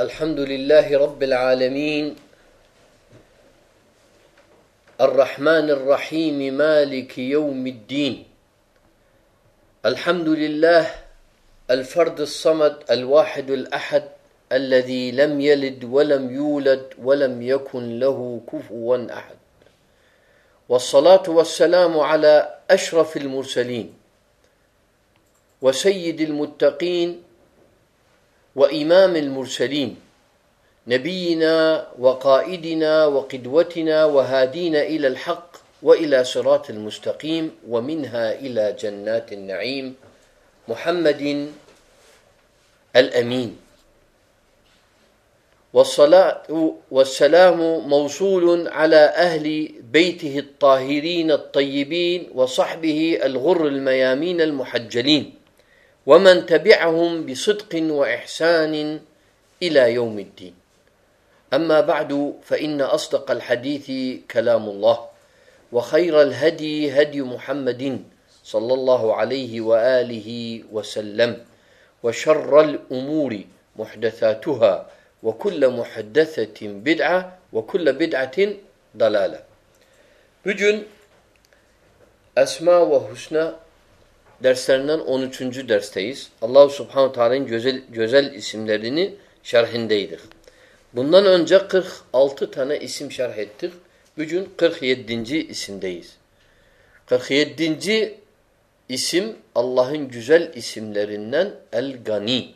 الحمد لله رب العالمين. الرحمن الرحيم مالك يوم الدين. الحمد لله الفرد الصمد الواحد الأحد الذي لم يلد ولم يولد ولم يكن له كفوا أحد. والصلاة والسلام على أشرف المرسلين وسيد المتقين وإمام المرسلين نبينا وقائدنا وقدوتنا وهادينا إلى الحق وإلى صراط المستقيم ومنها إلى جنات النعيم محمد الأمين. والصلاة والسلام موصول على أهل بيته الطاهرين الطيبين وصحبه الغر الميامين المحجلين. ومن تبعهم بصدق وإحسان إلى يوم الدين. أما بعد فإن أصدق الحديث كلام الله وخير الهدي هدي محمد صلى الله عليه وآله وسلم وشر الأمور محدثاتها وكل محدثة بدعة وكل ضلالة. Bugün Esma ve Husna derslerinden 13. dersteyiz. Allah Subhanahu Teala'nın güzel, güzel isimlerini şerhindeydik. Bundan önce 46 tane isim şerh ettik. Bugün 47. isimdeyiz. 47. isim Allah'ın güzel isimlerinden El-Gani.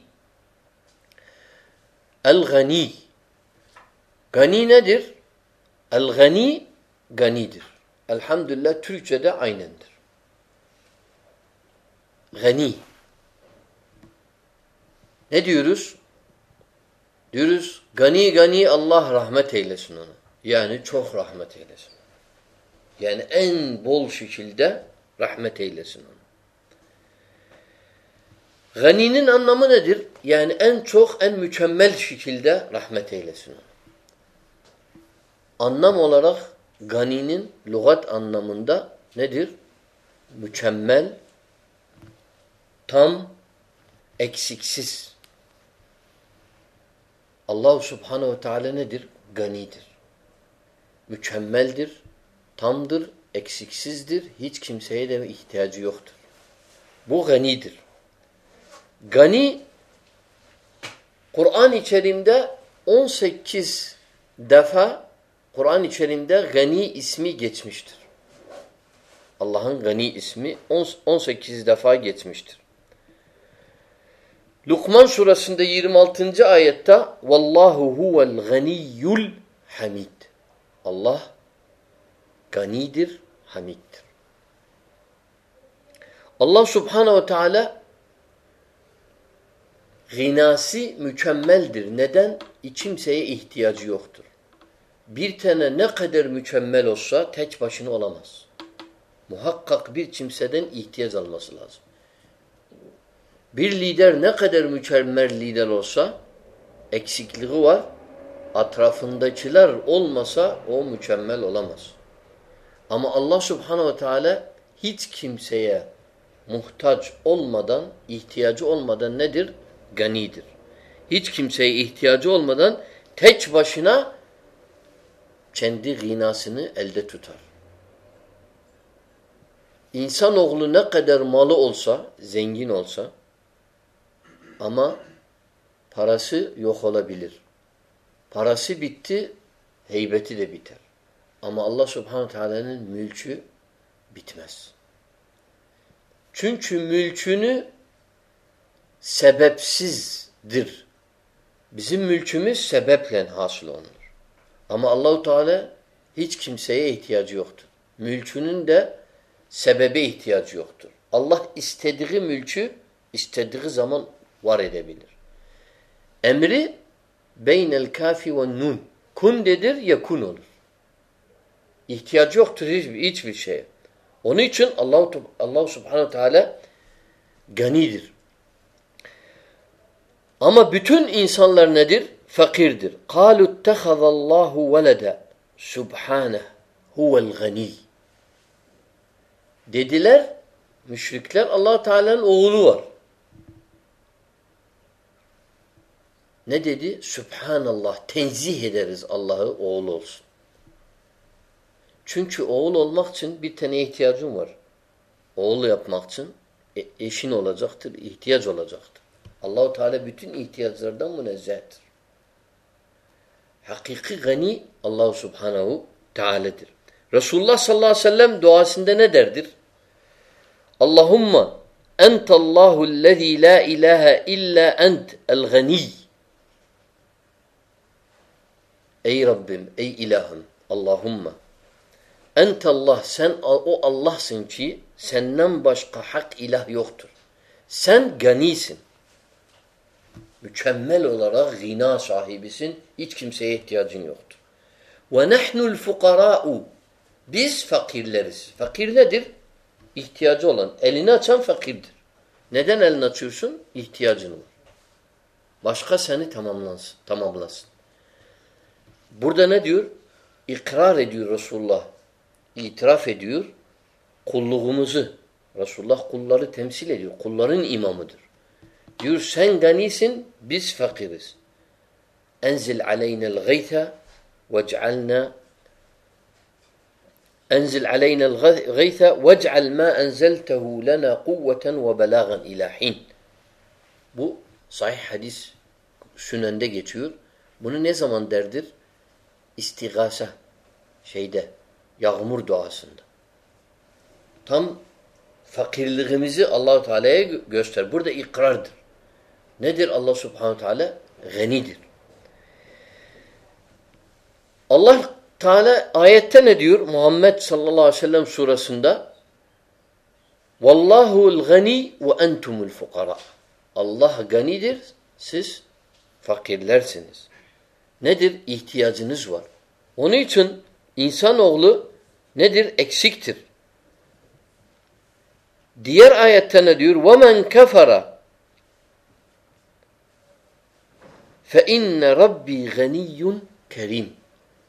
El-Gani. Gani nedir? El-Gani, ganidir. Elhamdülillah Türkçe'de aynendir. Gani. Ne diyoruz? Diyoruz gani gani Allah rahmet eylesin ona. Yani çok rahmet eylesin. Yani en bol şekilde rahmet eylesin ona. Ganinin anlamı nedir? Yani en çok, en mükemmel şekilde rahmet eylesin ona. Anlam olarak ganinin lügat anlamında nedir? Mükemmel, tam, eksiksiz. Allah subhanehu ve teala nedir? Ganidir. Mükemmeldir, tamdır, eksiksizdir, hiç kimseye de ihtiyacı yoktur. Bu ganidir. Gani, Kur'an içerisinde 18 defa Kur'an içerisinde gani ismi geçmiştir. Allah'ın gani ismi 18 defa geçmiştir. Lukman surasında 26. ayette Vallahu huvel ganiyyul hamid. Allah ganidir, hamiddir. Allah subhanehu ve teala Ginası mükemmeldir. Neden? Kimseye ihtiyacı yoktur. Bir tane ne kadar mükemmel olsa tek başına olamaz. Muhakkak bir kimseden ihtiyaç alması lazım. Bir lider ne kadar mükemmel lider olsa eksikliği var. Atrafındakiler olmasa o mükemmel olamaz. Ama Allah subhanehu ve teala hiç kimseye muhtaç olmadan, ihtiyacı olmadan nedir? ganidir. Hiç kimseye ihtiyacı olmadan tek başına kendi ginasını elde tutar. İnsanoğlu ne kadar malı olsa, zengin olsa ama parası yok olabilir. Parası bitti, heybeti de biter. Ama Allah subhanahu teala'nın mülkü bitmez. Çünkü mülkünü sebepsizdir. Bizim mülkümüz sebeple hasıl olunur. Ama Allahu Teala hiç kimseye ihtiyacı yoktur. Mülkünün de sebebe ihtiyacı yoktur. Allah istediği mülkü istediği zaman var edebilir. Emri beynel kafi ve nun. Kun dedir ya kun olur. İhtiyacı yoktur hiçbir, hiçbir şeye. Onun için Allah Allah Subhanahu Teala ganidir. Ama bütün insanlar nedir? Fakirdir. قَالُوا اتَّخَذَ اللّٰهُ وَلَدًا سُبْحَانَهُ هُوَ الْغَنِيِّ Dediler, müşrikler allah Teala'nın oğlu var. Ne dedi? Sübhanallah. Tenzih ederiz Allah'ı oğul olsun. Çünkü oğul olmak için bir tane ihtiyacın var. Oğul yapmak için e, eşin olacaktır, ihtiyaç olacaktır. Allahu Teala bütün ihtiyaçlardan münezzehtir. Hakiki gani Allahu Subhanahu Teala'dır. Resulullah sallallahu aleyhi ve sellem duasında ne derdir? Allahumma entallahu lezî la ilahe illa ent el-gani. Ey Rabbim, ey ilahım, Allahumma Entallah sen o Allah'sın ki senden başka hak ilah yoktur. Sen ganisin. Mükemmel olarak gina sahibisin. Hiç kimseye ihtiyacın yoktur. Ve nehnul fukara'u biz fakirleriz. Fakir nedir? İhtiyacı olan. Elini açan fakirdir. Neden elini açıyorsun? İhtiyacın var. Başka seni tamamlansın, tamamlasın. Burada ne diyor? İkrar ediyor Resulullah. İtiraf ediyor. Kulluğumuzu. Resulullah kulları temsil ediyor. Kulların imamıdır. Diyor sen ganisin, biz fakiriz. Enzil aleynel gayta vec'alna Enzil aleynel gayta vec'al ma enzeltehu lena kuvveten ve belagan ilahin. Bu sahih hadis sünende geçiyor. Bunu ne zaman derdir? İstigasa şeyde yağmur duasında. Tam fakirliğimizi Allahu Teala'ya göster. Burada ikrardır. Nedir Allah Subhanahu Teala? Ganidir. Allah Teala ayette ne diyor? Muhammed sallallahu aleyhi ve sellem surasında Vallahu'l gani ve entumul fukara. Allah ganidir, siz fakirlersiniz Nedir? İhtiyacınız var. Onun için insanoğlu nedir? Eksiktir. Diğer ayette ne diyor? وَمَنْ كَفَرَ فَاِنَّ رَبِّي غَنِيٌّ kerim.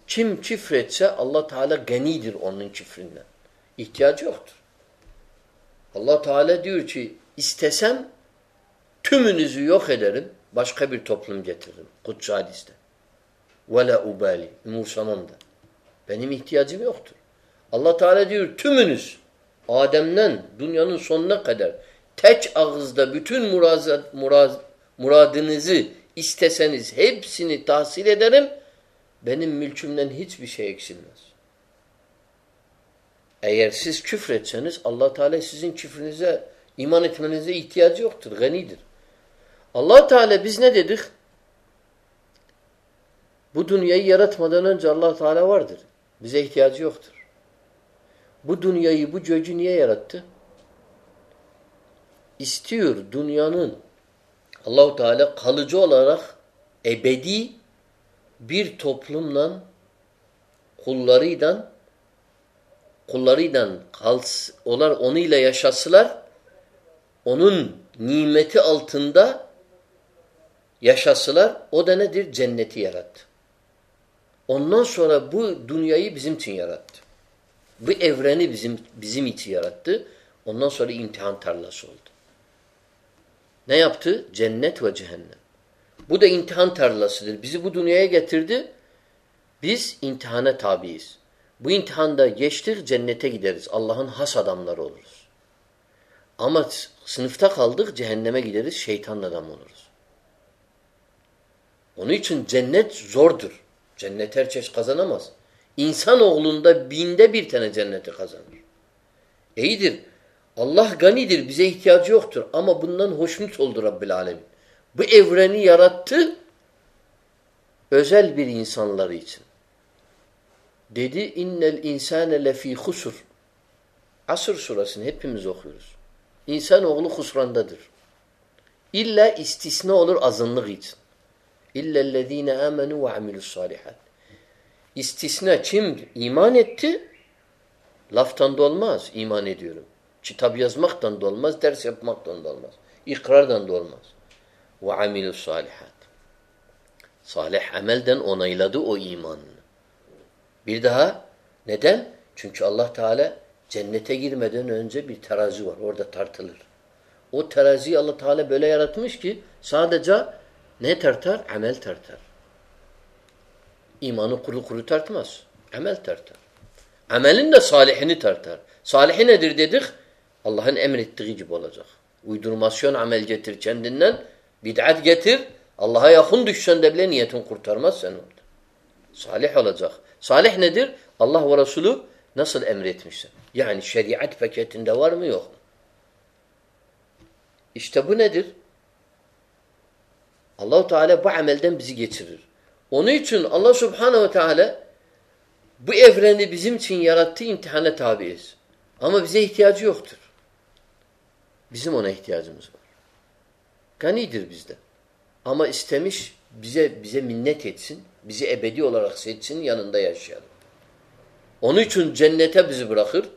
Kim küfretse Allah Teala ganidir onun küfründen. İhtiyacı yoktur. Allah Teala diyor ki istesem tümünüzü yok ederim, başka bir toplum getiririm. Kutsu hadiste. Ve la ubali. Umursamam da. Benim ihtiyacım yoktur. Allah Teala diyor tümünüz Adem'den dünyanın sonuna kadar teç ağızda bütün murazat, muraz, muradınızı isteseniz hepsini tahsil ederim. Benim mülkümden hiçbir şey eksilmez. Eğer siz küfretseniz Allah Teala sizin küfrünüze iman etmenize ihtiyacı yoktur. Ganidir. Allah Teala biz ne dedik? Bu dünyayı yaratmadan önce Allah Teala vardır. Bize ihtiyacı yoktur. Bu dünyayı, bu göcü niye yarattı? İstiyor dünyanın Allahu Teala kalıcı olarak ebedi bir toplumla kullarıyla kullarıyla kals, onlar onunla yaşasılar onun nimeti altında yaşasılar o da nedir? Cenneti yarattı. Ondan sonra bu dünyayı bizim için yarattı. Bu evreni bizim bizim için yarattı. Ondan sonra imtihan tarlası oldu. Ne yaptı? Cennet ve cehennem. Bu da imtihan tarlasıdır. Bizi bu dünyaya getirdi. Biz imtihana tabiiz. Bu imtihanda geçtik cennete gideriz. Allah'ın has adamları oluruz. Ama sınıfta kaldık cehenneme gideriz. Şeytan adam oluruz. Onun için cennet zordur. Cennet herkes kazanamaz. İnsanoğlunda binde bir tane cenneti kazanır. İyidir. Allah ganidir. Bize ihtiyacı yoktur. Ama bundan hoşnut oldu Rabbil Alemin. Bu evreni yarattı özel bir insanları için. Dedi innel insane lefî husur. Asır surasını hepimiz okuyoruz. İnsanoğlu husrandadır. İlla istisna olur azınlık için. İllellezîne amenu ve amilussalihat. İstisna kim iman etti? Laftan da olmaz iman ediyorum. Kitap yazmaktan da olmaz, ders yapmaktan da olmaz. İkrardan da olmaz. Ve amilussalihat. Salih amelden onayladı o imanını. Bir daha neden? Çünkü Allah Teala cennete girmeden önce bir terazi var. Orada tartılır. O teraziyi Allah Teala böyle yaratmış ki sadece Ne tartar? Amel tartar. İmanı kuru kuru tartmaz. Amel tartar. Amelin de salihini tartar. Salihi nedir dedik? Allah'ın emrettiği gibi olacak. Uydurmasyon amel getir kendinden. Bid'at getir. Allah'a yakın düşsen de bile niyetin kurtarmaz sen orada. Salih olacak. Salih nedir? Allah ve Resulü nasıl emretmişsin? Yani şeriat paketinde var mı yok mu? İşte bu nedir? Allahu Teala bu amelden bizi geçirir. Onun için Allah Subhanahu ve Teala bu evreni bizim için yarattığı imtihana tabiiz. Ama bize ihtiyacı yoktur. Bizim ona ihtiyacımız var. Ganidir bizde. Ama istemiş bize bize minnet etsin, bizi ebedi olarak seçsin, yanında yaşayalım. Onun için cennete bizi bırakır.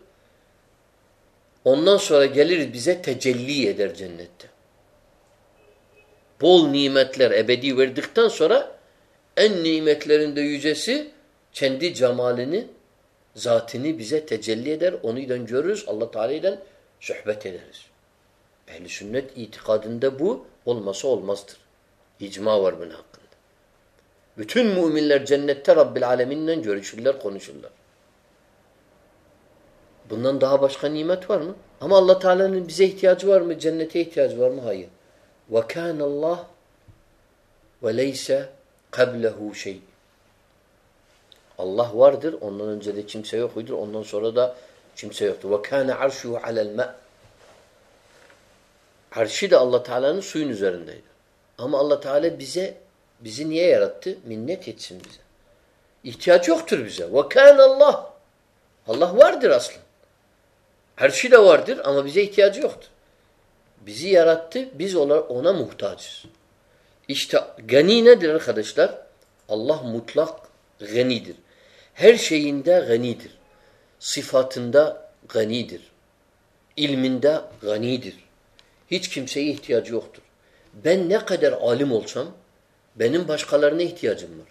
Ondan sonra gelir bize tecelli eder cennette. Bol nimetler ebedi verdikten sonra en nimetlerinde yücesi kendi cemalini, zatını bize tecelli eder. Onu görürüz. Allah Teala'dan sohbet ederiz. Ehli sünnet itikadında bu olmasa olmazdır. İcma var bunun hakkında. Bütün müminler cennette Rabbil Alemin'le görüşürler, konuşurlar. Bundan daha başka nimet var mı? Ama Allah Teala'nın bize ihtiyacı var mı? Cennete ihtiyacı var mı? Hayır. Allah ve leyse qablehu şey. Allah vardır. Ondan önce de kimse yoktur. Ondan sonra da kimse. Ve kana arshuhu alel ma. Arşı da Allah Teala'nın suyun üzerindeydi. Ama Allah Teala bize bizi niye yarattı? Minnet etsin bize. İhtiyaç yoktur bize. Kana Allah. Allah vardır aslında. Her şey de vardır ama bize ihtiyacı yoktur. Bizi yarattı, biz ona, muhtacız. İşte gani nedir arkadaşlar? Allah mutlak ganidir. Her şeyinde ganidir. Sıfatında ganidir. İlminde ganidir. Hiç kimseye ihtiyacı yoktur. Ben ne kadar alim olsam benim başkalarına ihtiyacım var.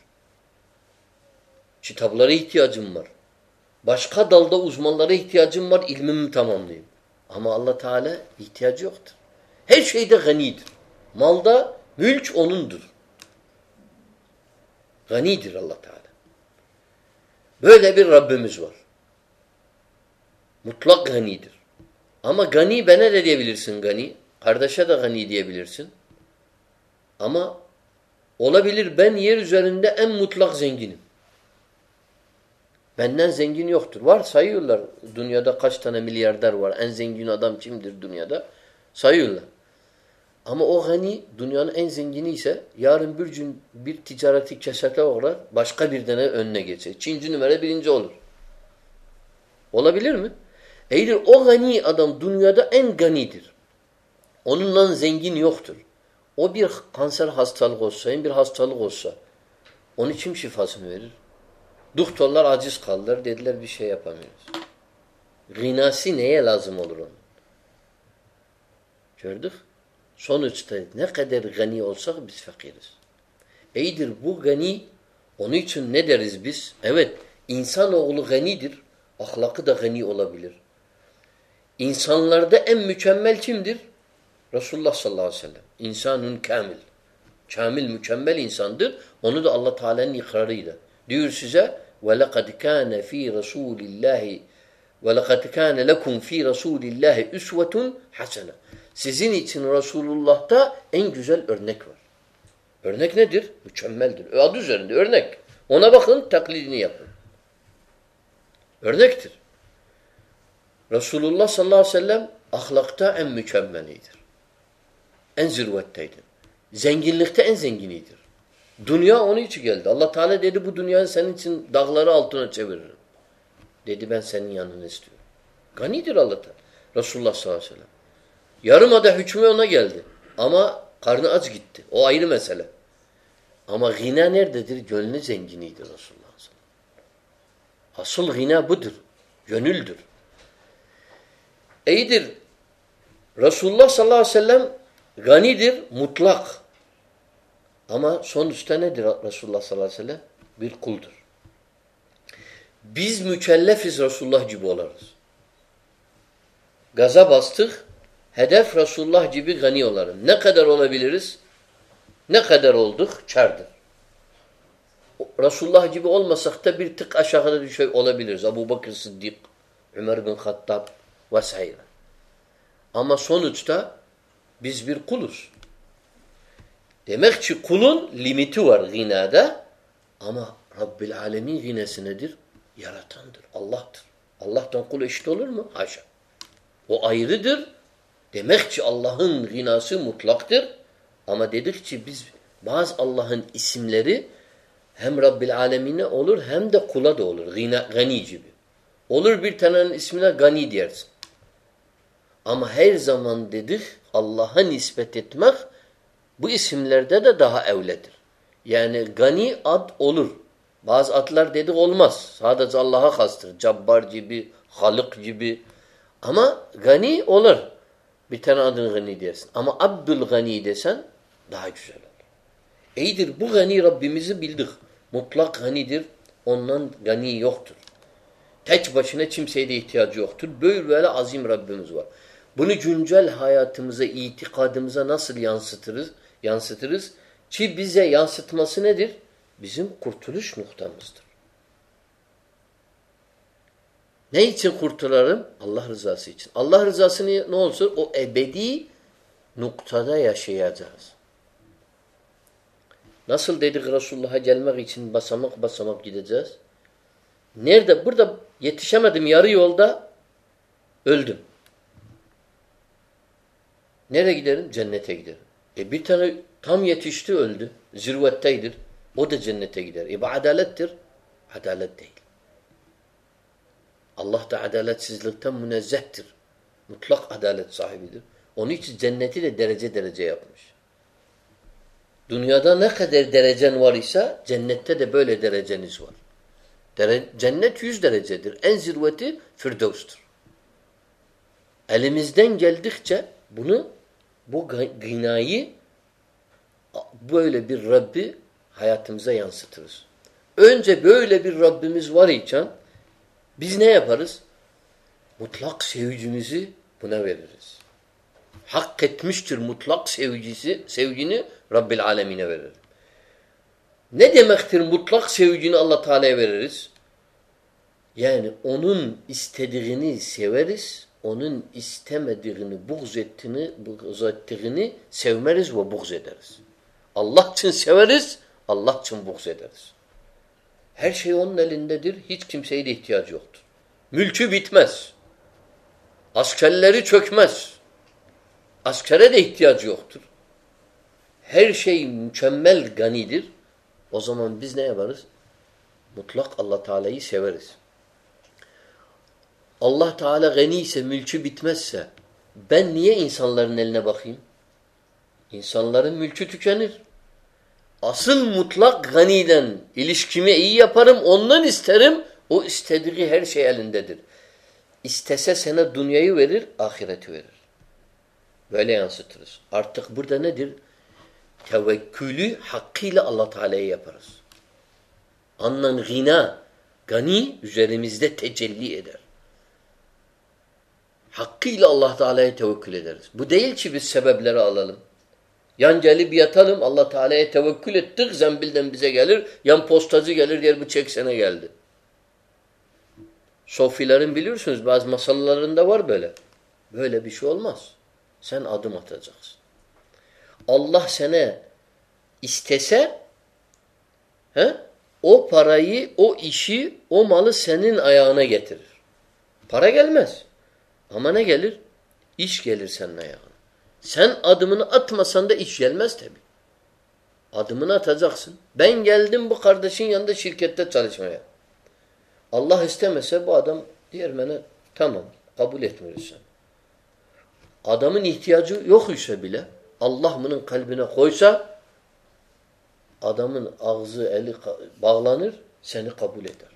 Kitaplara ihtiyacım var. Başka dalda uzmanlara ihtiyacım var, ilmimi tamamlayayım. Ama Allah Teala ihtiyacı yoktur. Her şeyde ganidir. Malda mülk onundur. Ganidir Allah Teala. Böyle bir Rabbimiz var. Mutlak ganidir. Ama gani bana de diyebilirsin gani. Kardeşe de gani diyebilirsin. Ama olabilir ben yer üzerinde en mutlak zenginim. Benden zengin yoktur. Var sayıyorlar. Dünyada kaç tane milyarder var. En zengin adam kimdir dünyada? Sayıyorlar. Ama o gani dünyanın en zengini ise yarın bir gün bir ticareti kesete uğrar başka bir tane önüne geçer. Çinci numara birinci olur. Olabilir mi? Eğer o gani adam dünyada en ganidir. Onunla zengin yoktur. O bir kanser hastalık olsa, bir hastalık olsa onun kim şifasını verir? Doktorlar aciz kaldılar. Dediler bir şey yapamıyoruz. Gınası neye lazım olur onun? Gördük. Sonuçta ne kadar gani olsak biz fakiriz. İyidir bu gani onun için ne deriz biz? Evet insanoğlu ganidir. Ahlakı da gani olabilir. İnsanlarda en mükemmel kimdir? Resulullah sallallahu aleyhi ve sellem. İnsanun kamil. Kamil, mükemmel insandır. Onu da Allah Teala'nın ikrarıyla. Diyor size وَلَقَدْ كَانَ ف۪ي رَسُولِ اللّٰهِ وَلَقَدْ كَانَ لَكُمْ ف۪ي رَسُولِ اللّٰهِ اُسْوَةٌ حَسَنًا sizin için Resulullah'ta en güzel örnek var. Örnek nedir? Mükemmeldir. Adı üzerinde örnek. Ona bakın, taklidini yapın. Örnektir. Resulullah sallallahu aleyhi ve sellem ahlakta en mükemmelidir. En zirvetteydi. Zenginlikte en zenginidir. Dünya onun için geldi. Allah Teala dedi bu dünyayı senin için dağları altına çeviririm. Dedi ben senin yanını istiyorum. Ganidir Allah Teala. Resulullah sallallahu aleyhi ve sellem. Yarımada hükmü ona geldi. Ama karnı aç gitti. O ayrı mesele. Ama gina nerededir? Gönlü zenginidir Resulullah sallallahu. Asıl gina budur. Gönüldür. İyidir. Resulullah sallallahu aleyhi ve sellem ganidir, mutlak. Ama sonuçta nedir Resulullah sallallahu aleyhi ve sellem? Bir kuldur. Biz mükellefiz Resulullah gibi olarız. Gaza bastık, hedef Resulullah gibi gani olalım. Ne kadar olabiliriz? Ne kadar olduk? Çardır. Resulullah gibi olmasak da bir tık aşağıda düşe olabiliriz. Abu Bakır Sıddık, Ömer bin Hattab vs. Ama sonuçta biz bir kuluz. Demek ki kulun limiti var gınada ama Rabbil Alemin gınesi nedir? Yaratandır, Allah'tır. Allah'tan kul eşit olur mu? Haşa. O ayrıdır. Demek ki Allah'ın gınası mutlaktır. Ama dedik ki biz bazı Allah'ın isimleri hem Rabbil Alemine olur hem de kula da olur. Gina, gani gibi. Olur bir tanenin ismine gani dersin. Ama her zaman dedik Allah'a nispet etmek bu isimlerde de daha evledir. Yani gani ad olur. Bazı adlar dedik olmaz. Sadece Allah'a kastır. Cabbar gibi, Halık gibi. Ama gani olur. Bir tane adını gani dersin. Ama Abdül Gani desen daha güzel olur. İyidir bu gani Rabbimizi bildik. Mutlak ganidir. Ondan gani yoktur. Tek başına kimseye de ihtiyacı yoktur. Böyle böyle azim Rabbimiz var. Bunu güncel hayatımıza, itikadımıza nasıl yansıtırız? Yansıtırız. Ki bize yansıtması nedir? Bizim kurtuluş noktamızdır. Ne için kurtularım? Allah rızası için. Allah rızası ne olsun? O ebedi noktada yaşayacağız. Nasıl dedik Resulullah'a gelmek için basamak basamak gideceğiz? Nerede? Burada yetişemedim yarı yolda öldüm. Nereye giderim? Cennete giderim. E bir tane tam yetişti öldü. Zirvetteydir. O da cennete gider. E bu adalettir. Adalet değil. Allah da adaletsizlikten münezzehtir. Mutlak adalet sahibidir. Onun için cenneti de derece derece yapmış. Dünyada ne kadar derecen var ise cennette de böyle dereceniz var. Dere cennet yüz derecedir. En zirveti Firdevs'tur. Elimizden geldikçe bunu bu gınayı böyle bir Rabbi hayatımıza yansıtırız. Önce böyle bir Rabbimiz var iken biz ne yaparız? Mutlak sevgimizi buna veririz. Hak etmiştir mutlak sevgisi, sevgini Rabbil alemine verir. Ne demektir mutlak sevgini Allah Teala'ya veririz? Yani onun istediğini severiz, onun istemediğini, buğz ettiğini, buğz ettiğini sevmeriz ve buğz ederiz. Allah için severiz, Allah için buğz ederiz. Her şey onun elindedir, hiç kimseye de ihtiyacı yoktur. Mülkü bitmez. Askerleri çökmez. Askere de ihtiyacı yoktur her şey mükemmel ganidir. O zaman biz ne yaparız? Mutlak Allah Teala'yı severiz. Allah Teala gani ise, mülkü bitmezse ben niye insanların eline bakayım? İnsanların mülkü tükenir. Asıl mutlak ganiden ilişkimi iyi yaparım, ondan isterim. O istediği her şey elindedir. İstese sana dünyayı verir, ahireti verir. Böyle yansıtırız. Artık burada nedir? tevekkülü hakkıyla Allah Teala'ya yaparız. Anlan gina, gani üzerimizde tecelli eder. Hakkıyla Allah Teala'ya tevekkül ederiz. Bu değil ki biz sebepleri alalım. Yan gelip yatalım, Allah Teala'ya tevekkül ettik, zembilden bize gelir, yan postacı gelir, diğer bu çeksene geldi. Sofilerin biliyorsunuz bazı masallarında var böyle. Böyle bir şey olmaz. Sen adım atacaksın. Allah sana istese he, o parayı, o işi, o malı senin ayağına getirir. Para gelmez. Ama ne gelir? İş gelir senin ayağına. Sen adımını atmasan da iş gelmez tabi. Adımını atacaksın. Ben geldim bu kardeşin yanında şirkette çalışmaya. Allah istemese bu adam diğer bana tamam kabul etmiyoruz sen. Adamın ihtiyacı yok ise bile Allah bunun kalbine koysa adamın ağzı eli bağlanır seni kabul eder.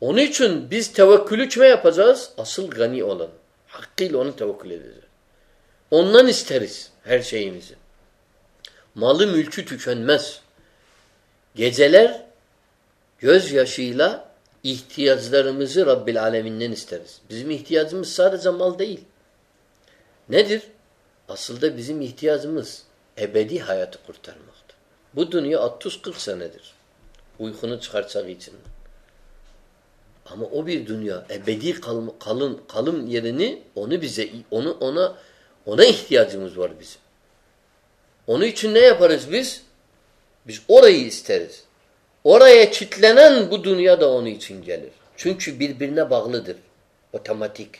Onun için biz tevekkülü kime yapacağız? Asıl gani olan. Hakkıyla onu tevekkül edeceğiz. Ondan isteriz her şeyimizi. Malı mülkü tükenmez. Geceler gözyaşıyla ihtiyaçlarımızı Rabbil Aleminden isteriz. Bizim ihtiyacımız sadece mal değil. Nedir? Asıl da bizim ihtiyacımız ebedi hayatı kurtarmaktır. Bu dünya 30-40 senedir. Uykunu çıkartsak içinden. Ama o bir dünya ebedi kalın kalın yerini onu bize onu ona ona ihtiyacımız var bizim. Onun için ne yaparız biz? Biz orayı isteriz. Oraya kitlenen bu dünya da onun için gelir. Çünkü birbirine bağlıdır. Otomatik.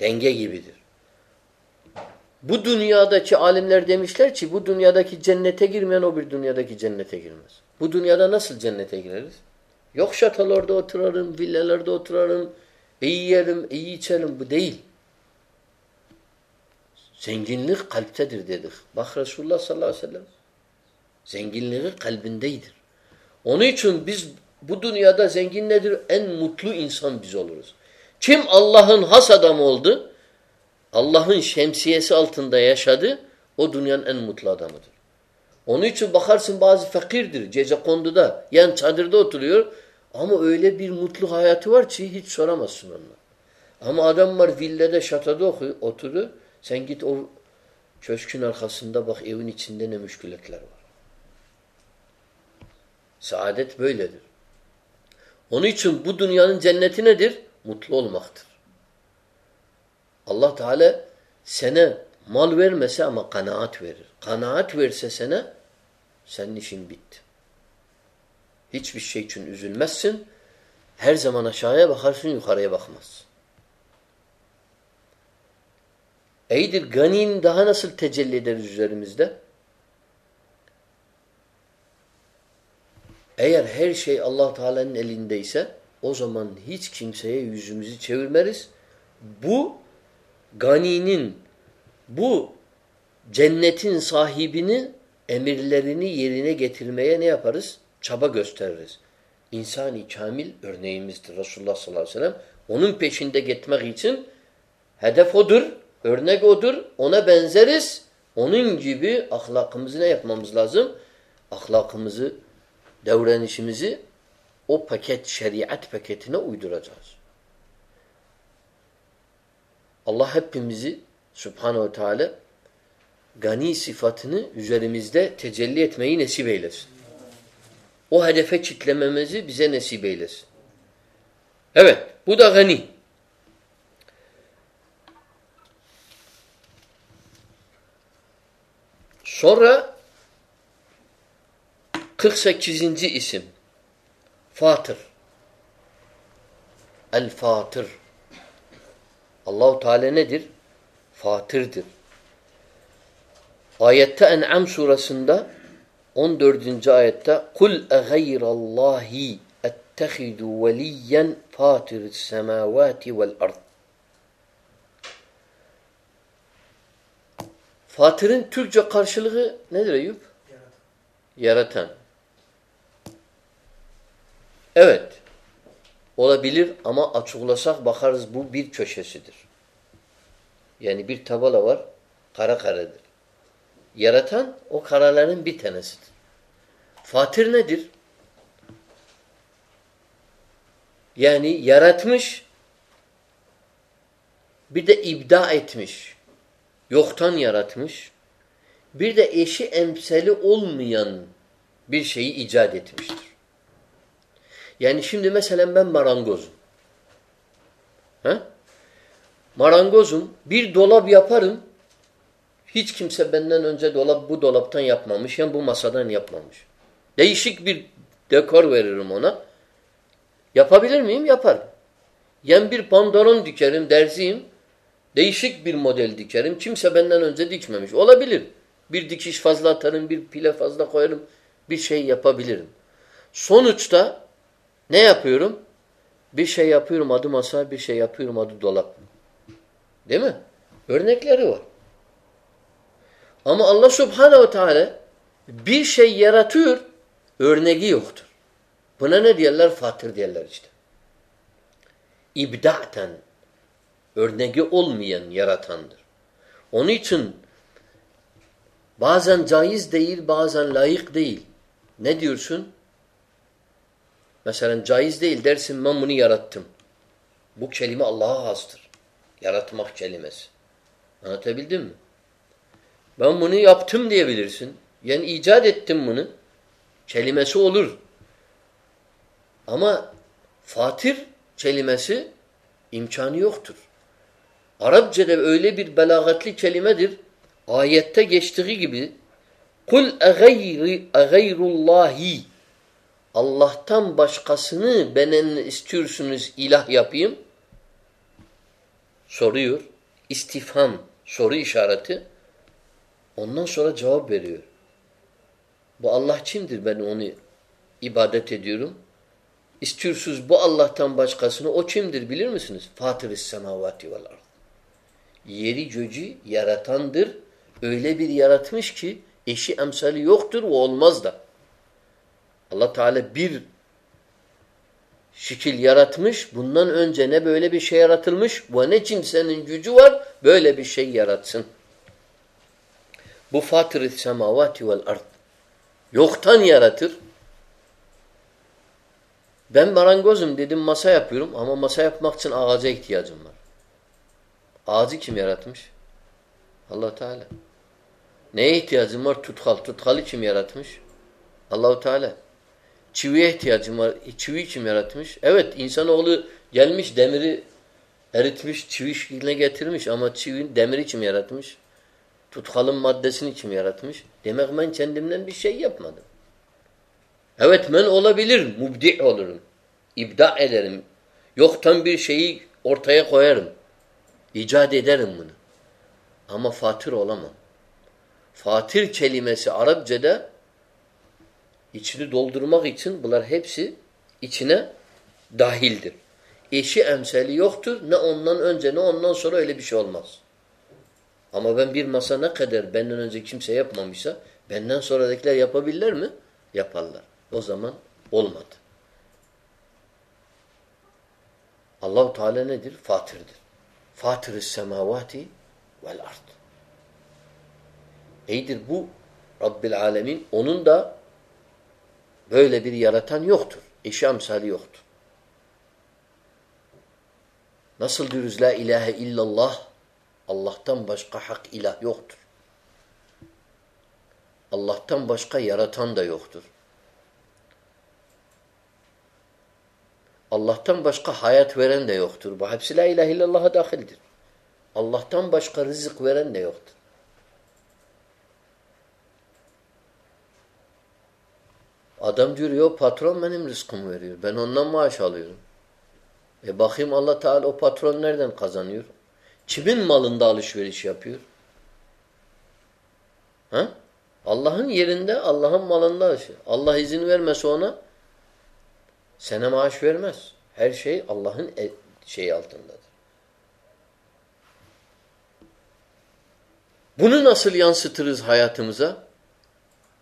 Denge gibidir. Bu dünyadaki alimler demişler ki bu dünyadaki cennete girmeyen o bir dünyadaki cennete girmez. Bu dünyada nasıl cennete gireriz? Yok şatolarda oturarım, villalarda oturarım, iyi yerim, iyi içerim. Bu değil. Zenginlik kalptedir dedik. Bak Resulullah sallallahu aleyhi ve sellem. Zenginliği kalbindeydir. Onun için biz bu dünyada zengin nedir? En mutlu insan biz oluruz. Kim Allah'ın has adamı oldu? Allah'ın şemsiyesi altında yaşadı. O dünyanın en mutlu adamıdır. Onun için bakarsın bazı fakirdir. Gece konduda yan çadırda oturuyor. Ama öyle bir mutlu hayatı var ki hiç soramazsın onunla. Ama adam var villada şatoda okuyor, oturuyor. Sen git o köşkün arkasında bak evin içinde ne müşkületler var. Saadet böyledir. Onun için bu dünyanın cenneti nedir? Mutlu olmaktır. Allah Teala sana mal vermese ama kanaat verir. Kanaat verse sana senin işin bitti. Hiçbir şey için üzülmezsin. Her zaman aşağıya bakarsın, yukarıya bakmazsın. İyidir, ganin daha nasıl tecelli ederiz üzerimizde? Eğer her şey Allah Teala'nın elindeyse o zaman hiç kimseye yüzümüzü çevirmeriz. Bu ganinin, bu cennetin sahibini emirlerini yerine getirmeye ne yaparız? Çaba gösteririz. İnsani kamil örneğimizdir Resulullah sallallahu aleyhi ve sellem. Onun peşinde gitmek için hedef odur, örnek odur, ona benzeriz. Onun gibi ahlakımızı ne yapmamız lazım? Ahlakımızı, davranışımızı o paket, şeriat paketine uyduracağız. Allah hepimizi subhanehu ve teala gani sıfatını üzerimizde tecelli etmeyi nesip eylesin. O hedefe kitlememizi bize nesip eylesin. Evet, bu da gani. Sonra 48. isim Fatır. El-Fatır. Allahu Teala nedir? Fatırdır. Ayette En'am surasında 14. ayette Kul egayrallahi ettehidu veliyen fatiris semavati vel ard. Fatır'ın Türkçe karşılığı nedir Eyüp? Yaratan. Evet. Olabilir ama açıklasak bakarız bu bir köşesidir. Yani bir tabela var, kara karadır. Yaratan o karaların bir tanesidir. Fatır nedir? Yani yaratmış, bir de ibda etmiş. Yoktan yaratmış. Bir de eşi emsali olmayan bir şeyi icat etmiştir. Yani şimdi mesela ben marangozum. He? Marangozum. Bir dolap yaparım. Hiç kimse benden önce dolap bu dolaptan yapmamış. Yani bu masadan yapmamış. Değişik bir dekor veririm ona. Yapabilir miyim? Yaparım. Yani bir pantolon dikerim, derziyim. Değişik bir model dikerim. Kimse benden önce dikmemiş. Olabilir. Bir dikiş fazla atarım, bir pile fazla koyarım. Bir şey yapabilirim. Sonuçta ne yapıyorum? Bir şey yapıyorum adı masa, bir şey yapıyorum adı dolap. Değil mi? Örnekleri var. Ama Allah subhanehu teala bir şey yaratıyor, örneği yoktur. Buna ne diyorlar? Fatır diyorlar işte. İbda'ten örneği olmayan yaratandır. Onun için bazen caiz değil, bazen layık değil. Ne diyorsun? Mesela caiz değil dersin ben bunu yarattım. Bu kelime Allah'a hastır. Yaratmak kelimesi. Anlatabildim mi? Ben bunu yaptım diyebilirsin. Yani icat ettim bunu. Kelimesi olur. Ama fatir kelimesi imkanı yoktur. Arapçada öyle bir belagatli kelimedir. Ayette geçtiği gibi Kul egayri egayrullahi Allah'tan başkasını benden istiyorsunuz ilah yapayım? Soruyor. İstifham soru işareti. Ondan sonra cevap veriyor. Bu Allah kimdir ben onu ibadet ediyorum? İstiyorsunuz bu Allah'tan başkasını o kimdir bilir misiniz? Fatır-ı semavati vel ard. Yeri göcü yaratandır. Öyle bir yaratmış ki eşi emsali yoktur o olmaz da. Allah Teala bir şekil yaratmış. Bundan önce ne böyle bir şey yaratılmış ve ne kimsenin gücü var böyle bir şey yaratsın. Bu fatır-ı semavati vel ard. Yoktan yaratır. Ben marangozum dedim masa yapıyorum ama masa yapmak için ağaca ihtiyacım var. Ağacı kim yaratmış? allah Teala. Neye ihtiyacım var? Tutkal. Tutkalı kim yaratmış? Allahu Teala. Çiviye ihtiyacım var. E, çivi kim yaratmış? Evet insanoğlu gelmiş demiri eritmiş, çivi şekline getirmiş ama çivi demiri kim yaratmış? Tutkalın maddesini kim yaratmış? Demek ben kendimden bir şey yapmadım. Evet ben olabilir, mubdi olurum. İbda ederim. Yoktan bir şeyi ortaya koyarım. İcat ederim bunu. Ama fatır olamam. Fatır kelimesi Arapçada içini doldurmak için bunlar hepsi içine dahildir. Eşi emsali yoktur. Ne ondan önce ne ondan sonra öyle bir şey olmaz. Ama ben bir masa ne kadar benden önce kimse yapmamışsa benden sonradakiler yapabilirler mi? Yaparlar. O zaman olmadı. Allahu Teala nedir? Fatırdır. Fatırı semavati vel ard. Eydir bu Rabbil Alemin. Onun da böyle bir yaratan yoktur. Eşi amsali yoktur. Nasıl diyoruz la ilahe illallah? Allah'tan başka hak ilah yoktur. Allah'tan başka yaratan da yoktur. Allah'tan başka hayat veren de yoktur. Bu hepsi la ilahe illallah'a dahildir. Allah'tan başka rızık veren de yoktur. Adam diyor yo patron benim rızkımı veriyor. Ben ondan maaş alıyorum. E bakayım Allah Teala o patron nereden kazanıyor? Kimin malında alışveriş yapıyor? Allah'ın yerinde, Allah'ın malında alışveriş. Allah izin vermese ona sana maaş vermez. Her şey Allah'ın e, şey altındadır. Bunu nasıl yansıtırız hayatımıza?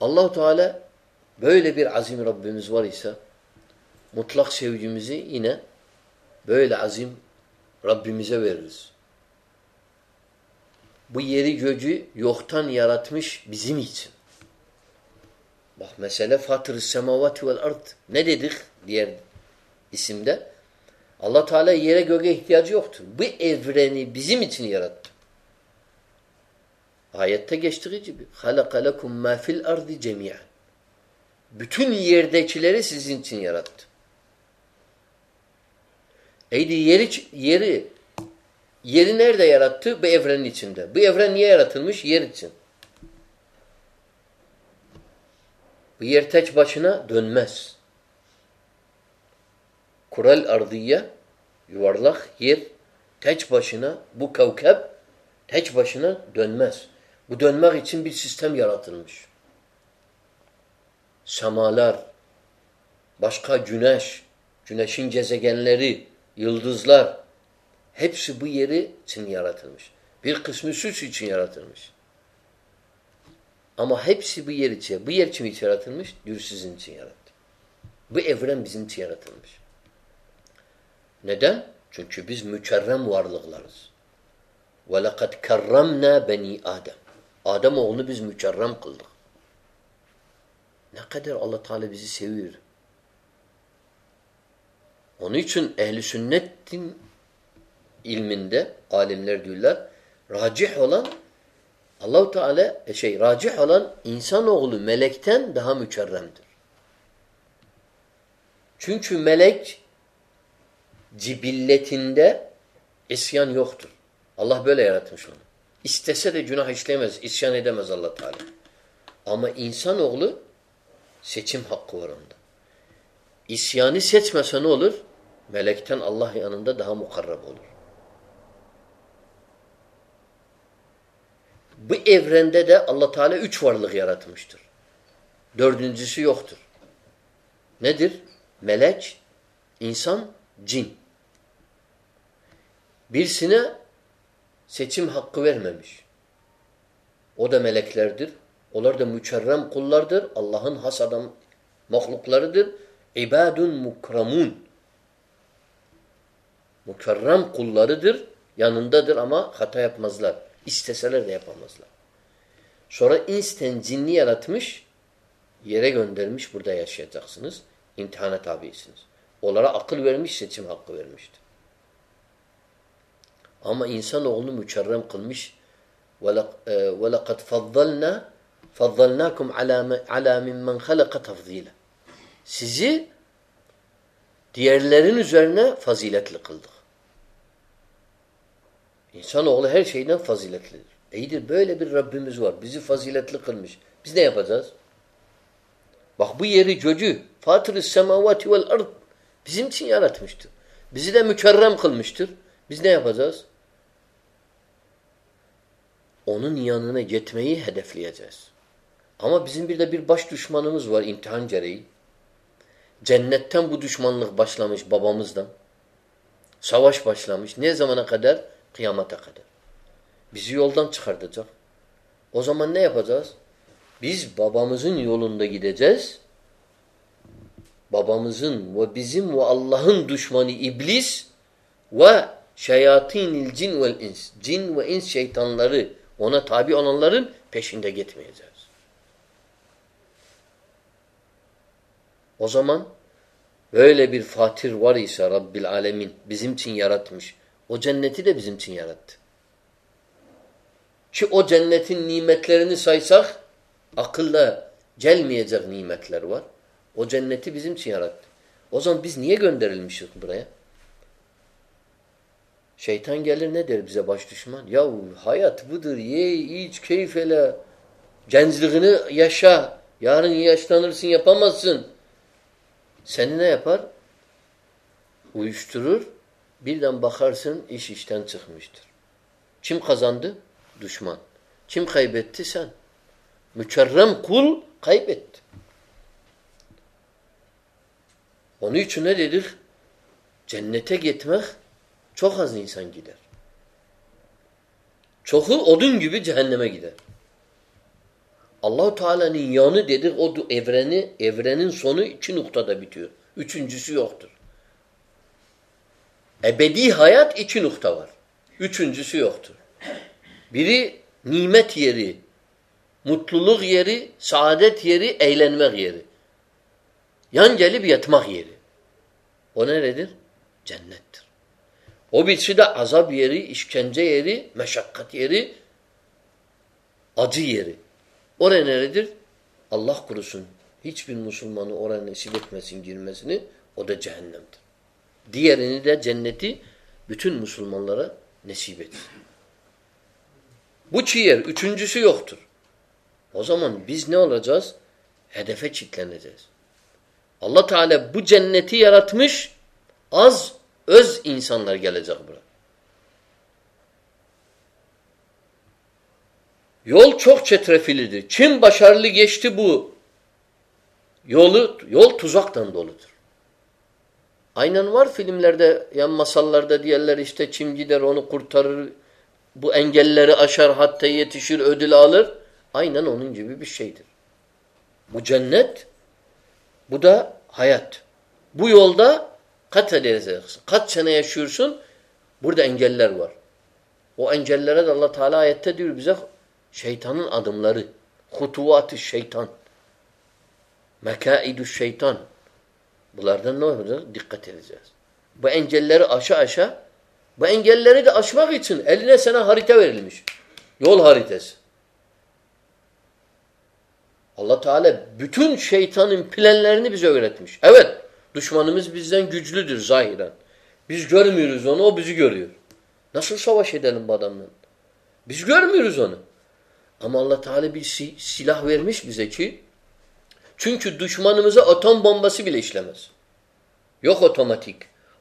Allahu Teala böyle bir azim Rabbimiz var ise mutlak sevgimizi yine böyle azim Rabbimize veririz. Bu yeri göcü yoktan yaratmış bizim için. Bak mesele fatır-ı semavati vel ard. Ne dedik diğer isimde? Allah Teala yere göğe ihtiyacı yoktur. Bu evreni bizim için yarattı. Ayette geçtiği gibi halaka lekum ma fil ardi cemi'an. Bütün yerdekileri sizin için yarattı. Eydi yeri yeri yeri nerede yarattı? Bu evrenin içinde. Bu evren niye yaratılmış? Yer için. Bu yer tek başına dönmez. Kural ardiye yuvarlak yer tek başına bu kavkep tek başına dönmez. Bu dönmek için bir sistem yaratılmış. Semalar, başka güneş, güneşin gezegenleri, yıldızlar hepsi bu yeri için yaratılmış. Bir kısmı süs için yaratılmış. Ama hepsi bu yer için. Bu yer kim için yaratılmış? Diyor sizin için yarattı. Bu evren bizim için yaratılmış. Neden? Çünkü biz mükerrem varlıklarız. وَلَقَدْ كَرَّمْنَا بَنِي Adem. Adem oğlunu biz mükerrem kıldık. Ne kadar Allah Teala bizi seviyor. Onun için ehli sünnetin ilminde alimler diyorlar racih olan Allahu Teala e, şey racih olan insanoğlu melekten daha mükerremdir. Çünkü melek cibilletinde isyan yoktur. Allah böyle yaratmış onu. İstese de günah işlemez, isyan edemez Allah Teala. Ama insanoğlu seçim hakkı var onda. İsyanı seçmese ne olur? Melekten Allah yanında daha mukarrab olur. Bu evrende de Allah Teala üç varlık yaratmıştır. Dördüncüsü yoktur. Nedir? Melek, insan, cin. Birisine seçim hakkı vermemiş. O da meleklerdir. Onlar da mükerrem kullardır. Allah'ın has adam mahluklarıdır. İbadun mukramun. Mükerrem kullarıdır. Yanındadır ama hata yapmazlar. İsteseler de yapamazlar. Sonra insten cinni yaratmış, yere göndermiş, burada yaşayacaksınız. İmtihana tabisiniz. Onlara akıl vermiş, seçim hakkı vermiştir. Ama insanoğlunu mükerrem kılmış. وَلَقَدْ فَضَّلْنَا فَضَّلْنَاكُمْ عَلَى مِمَّنْ خَلَقَ تَفْضِيلًا Sizi diğerlerin üzerine faziletli kıldık. İnsanoğlu her şeyden faziletlidir. İyidir böyle bir Rabbimiz var. Bizi faziletli kılmış. Biz ne yapacağız? Bak bu yeri göcü Fatır-ı semavati vel ard bizim için yaratmıştır. Bizi de mükerrem kılmıştır. Biz ne yapacağız? Onun yanına gitmeyi hedefleyeceğiz. Ama bizim bir de bir baş düşmanımız var imtihan gereği. Cennetten bu düşmanlık başlamış babamızdan. Savaş başlamış. Ne zamana kadar? Kıyamata kadar. Bizi yoldan çıkartacak. O zaman ne yapacağız? Biz babamızın yolunda gideceğiz. Babamızın ve bizim ve Allah'ın düşmanı iblis ve şeyatinil cin vel ins. Cin ve ins şeytanları ona tabi olanların peşinde gitmeyeceğiz. O zaman böyle bir fatir var ise Rabbil Alemin bizim için yaratmış. O cenneti de bizim için yarattı. Ki o cennetin nimetlerini saysak akılla gelmeyecek nimetler var. O cenneti bizim için yarattı. O zaman biz niye gönderilmişiz buraya? Şeytan gelir ne der bize baş düşman? Ya hayat budur. Ye, iç, keyif ele. Gençliğini yaşa. Yarın yaşlanırsın yapamazsın. Seni ne yapar? Uyuşturur. Birden bakarsın iş işten çıkmıştır. Kim kazandı? Düşman. Kim kaybetti? Sen. Mükerrem kul kaybetti. Onun için ne dedik? Cennete gitmek çok az insan gider. Çoku odun gibi cehenneme gider. Allahu Teala'nın yanı dedik o evreni evrenin sonu iki noktada bitiyor. Üçüncüsü yoktur. Ebedi hayat iki nokta var. Üçüncüsü yoktur. Biri nimet yeri, mutluluk yeri, saadet yeri, eğlenmek yeri. Yan gelip yatmak yeri. O neredir? Cennettir. O birisi de azap yeri, işkence yeri, meşakkat yeri, acı yeri. Oraya neredir? Allah kurusun. Hiçbir Müslümanı oraya nasip etmesin girmesini. O da cehennemdir. Diğerini de cenneti bütün Müslümanlara nasip etsin. Bu çiğ Üçüncüsü yoktur. O zaman biz ne olacağız? Hedefe çitleneceğiz. Allah Teala bu cenneti yaratmış. Az öz insanlar gelecek buraya. Yol çok çetrefilidir. Kim başarılı geçti bu yolu, yol tuzaktan doludur. Aynen var filmlerde, yan masallarda diyorlar işte kim gider onu kurtarır, bu engelleri aşar hatta yetişir ödül alır. Aynen onun gibi bir şeydir. Bu cennet, bu da hayat. Bu yolda kat edeceksin. Kaç sene yaşıyorsun, burada engeller var. O engellere de Allah Teala ayette diyor bize şeytanın adımları, hutuvat şeytan, mekaidü şeytan. Bunlardan ne olacak? Dikkat edeceğiz. Bu engelleri aşa aşa bu engelleri de aşmak için eline sana harita verilmiş. Yol haritası. Allah Teala bütün şeytanın planlarını bize öğretmiş. Evet, düşmanımız bizden güçlüdür zahiren. Biz görmüyoruz onu, o bizi görüyor. Nasıl savaş edelim bu adamla? Biz görmüyoruz onu. Ama Allah Teala bir si silah vermiş bize ki çünkü düşmanımıza atom bombası bile işlemez. Yok otomatik.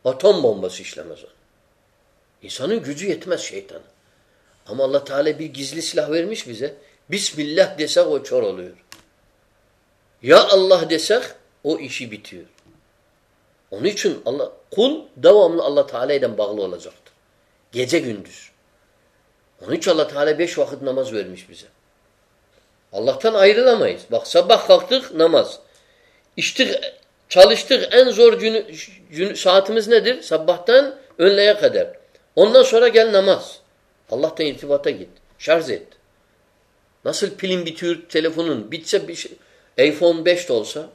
Atom bombası işlemez o. İnsanın gücü yetmez şeytana. Ama Allah Teala bir gizli silah vermiş bize. Bismillah desek o çor oluyor. Ya Allah desek o işi bitiyor. Onun için Allah kul devamlı Allah Teala ile bağlı olacaktır. Gece gündüz. Onun için Allah Teala beş vakit namaz vermiş bize. Allah'tan ayrılamayız. Bak sabah kalktık namaz. İçtik, çalıştık. En zor günü, günü, saatimiz nedir? Sabahtan önleye kadar. Ondan sonra gel namaz. Allah'tan irtibata git. Şarj et. Nasıl pilin bitiyor telefonun? Bitse bir şey. iPhone 5 de olsa.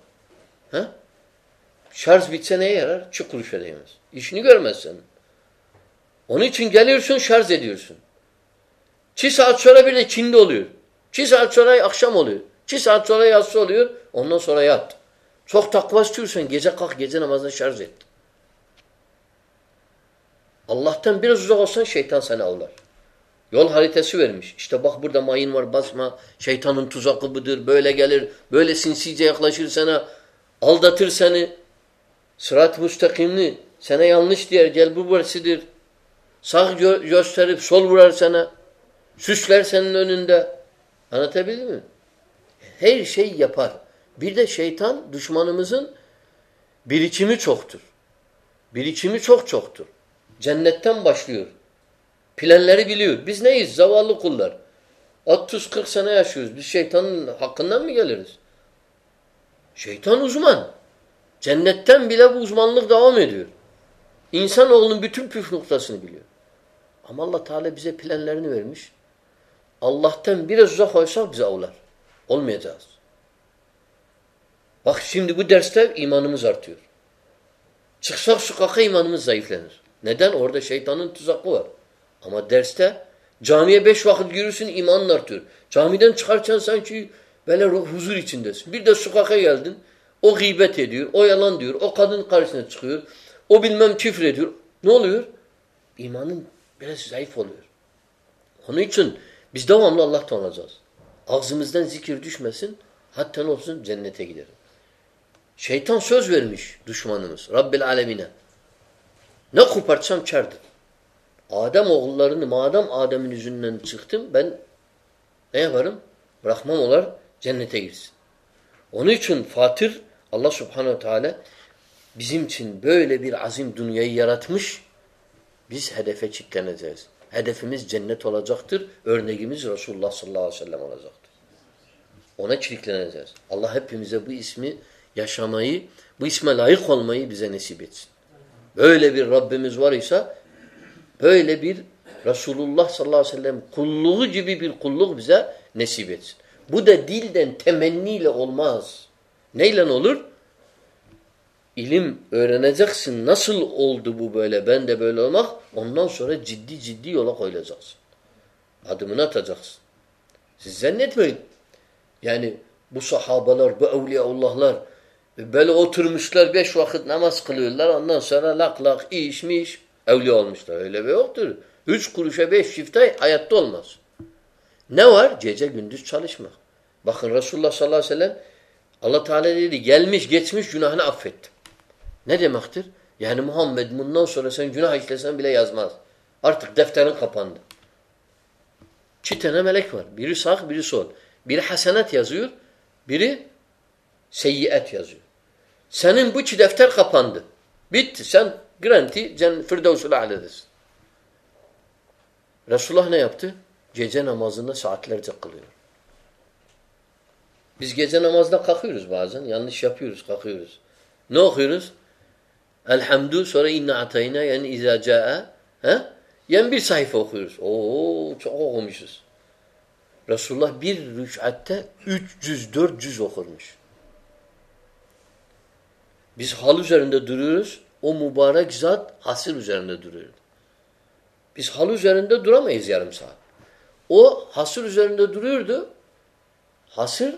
He? Şarj bitse neye yarar? Çık kuruşa değmez. İşini görmezsen. Onun için geliyorsun şarj ediyorsun. Çi saat sonra bir de Çin'de oluyor. Çi saat sonra akşam oluyor. Çi saat sonra yatsı oluyor. Ondan sonra yat. Çok takva istiyorsan gece kalk gece namazına şarj et. Allah'tan biraz uzak olsan şeytan seni avlar. Yol haritası vermiş. İşte bak burada mayın var basma. Şeytanın tuzakı budur. Böyle gelir. Böyle sinsice yaklaşır sana. Aldatır seni. Sırat-ı müstakimli. Sana yanlış diyer. Gel bu burasıdır. Sağ gö gösterip sol vurar sana. Süsler senin önünde. Anlatabildim mi? Her şey yapar. Bir de şeytan düşmanımızın birikimi çoktur. Birikimi çok çoktur. Cennetten başlıyor. Planları biliyor. Biz neyiz? Zavallı kullar. 30-40 sene yaşıyoruz. Biz şeytanın hakkından mı geliriz? Şeytan uzman. Cennetten bile bu uzmanlık devam ediyor. İnsanoğlunun bütün püf noktasını biliyor. Ama Allah Teala bize planlarını vermiş. Allah'tan biraz uzak olsak bize avlar. Olmayacağız. Bak şimdi bu derste imanımız artıyor. Çıksak sokaka imanımız zayıflanır. Neden? Orada şeytanın tuzakı var. Ama derste camiye beş vakit görürsün imanın artıyor. Camiden çıkarken sanki böyle huzur içindesin. Bir de sokaka geldin. O gıybet ediyor. O yalan diyor. O kadın karşısına çıkıyor. O bilmem küfür ediyor. Ne oluyor? İmanın biraz zayıf oluyor. Onun için biz devamlı Allah'tan olacağız. Ağzımızdan zikir düşmesin. Hatta ne olsun cennete giderim. Şeytan söz vermiş düşmanımız. Rabbil alemine. Ne kopartsam çardır. Adem oğullarını madem Adem'in yüzünden çıktım ben ne yaparım? Bırakmam olar cennete girsin. Onun için Fatır Allah subhanehu teala bizim için böyle bir azim dünyayı yaratmış. Biz hedefe çitleneceğiz. Hedefimiz cennet olacaktır. Örneğimiz Resulullah sallallahu aleyhi ve sellem olacaktır. Ona çilikleneceğiz. Allah hepimize bu ismi yaşamayı, bu isme layık olmayı bize nasip etsin. Böyle bir Rabbimiz var ise böyle bir Resulullah sallallahu aleyhi ve sellem kulluğu gibi bir kulluk bize nasip etsin. Bu da dilden temenniyle olmaz. Neyle olur? İlim öğreneceksin. Nasıl oldu bu böyle? Ben de böyle olmak. Ondan sonra ciddi ciddi yola koyulacaksın. Adımını atacaksın. Siz zannetmeyin. Yani bu sahabalar, bu evliyaullahlar böyle oturmuşlar beş vakit namaz kılıyorlar. Ondan sonra lak lak iş evliya olmuşlar. Öyle bir yoktur. Üç kuruşa beş çifte hayatta olmaz. Ne var? Gece gündüz çalışmak. Bakın Resulullah sallallahu aleyhi ve sellem Allah Teala dedi gelmiş geçmiş günahını affettim. Ne demektir? Yani Muhammed bundan sonra sen günah işlesen bile yazmaz. Artık defterin kapandı. İki tane melek var. Biri sağ, biri sol. Biri hasenet yazıyor, biri seyyiat yazıyor. Senin bu iki defter kapandı. Bitti. Sen garanti Firdevs-ül A'ledesin. Resulullah ne yaptı? Gece namazında saatlerce kılıyor. Biz gece namazda kalkıyoruz bazen. Yanlış yapıyoruz, kalkıyoruz. Ne okuyoruz? Elhamdü sonra inna atayna yani izâ câe. Yani bir sayfa okuyoruz. Oo çok okumuşuz. Resulullah bir rük'atte 300-400 okurmuş. Biz hal üzerinde duruyoruz. O mübarek zat hasır üzerinde duruyor. Biz hal üzerinde duramayız yarım saat. O hasır üzerinde duruyordu. Hasır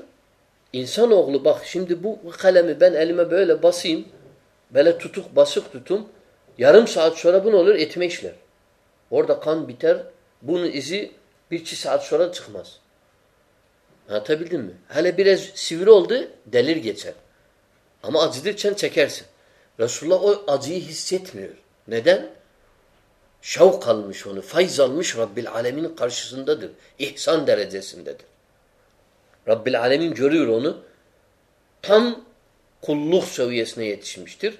insanoğlu bak şimdi bu kalemi ben elime böyle basayım. Böyle tutuk basık tutum. Yarım saat sonra bu ne olur? Etme işler. Orada kan biter. Bunun izi bir iki saat sonra çıkmaz. Anlatabildim mi? Hele biraz sivri oldu delir geçer. Ama acıdırken çekersin. Resulullah o acıyı hissetmiyor. Neden? Şavk almış onu. Fayz almış Rabbil Alemin'in karşısındadır. İhsan derecesindedir. Rabbil Alemin görüyor onu. Tam kulluk seviyesine yetişmiştir.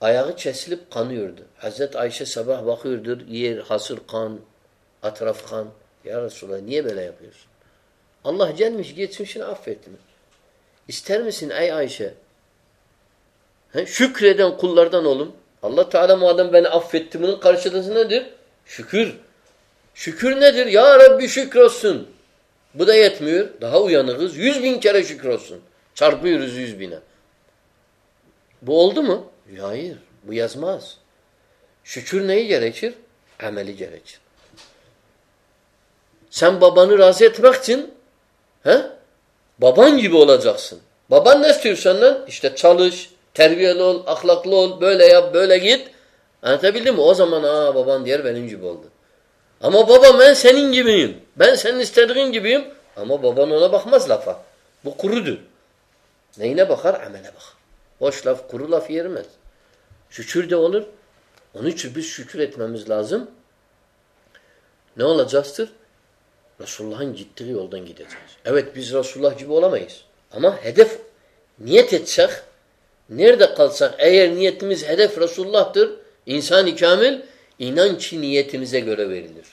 Ayağı kesilip kanıyordu. Hazreti Ayşe sabah bakıyordur. Yer hasır kan, atraf kan. Ya Resulallah niye böyle yapıyorsun? Allah gelmiş geçmişini affetmiş. İster misin ey Ayşe? He? Şükreden kullardan olun. Allah Teala madem beni affetti bunun karşılığı nedir? Şükür. Şükür nedir? Ya Rabbi şükrolsun. Bu da yetmiyor. Daha uyanıkız. Yüz bin kere şükrolsun. Çarpıyoruz yüz bine. Bu oldu mu? Hayır. Bu yazmaz. Şükür neyi gerekir? Ameli gerekir. Sen babanı razı etmek için he? baban gibi olacaksın. Baban ne istiyor senden? İşte çalış, terbiyeli ol, ahlaklı ol, böyle yap, böyle git. Anlatabildim mi? O zaman aa baban diğer benim gibi oldu. Ama baba ben senin gibiyim. Ben senin istediğin gibiyim. Ama baban ona bakmaz lafa. Bu kurudur. Neyine bakar? Amele bakar. Boş laf, kuru laf yermez. Şükür de olur. Onun için biz şükür etmemiz lazım. Ne olacaktır? Resulullah'ın gittiği yoldan gideceğiz. Evet biz Resulullah gibi olamayız. Ama hedef niyet etsek, nerede kalsak eğer niyetimiz hedef Resulullah'tır, insan-ı kamil, inan ki niyetimize göre verilir.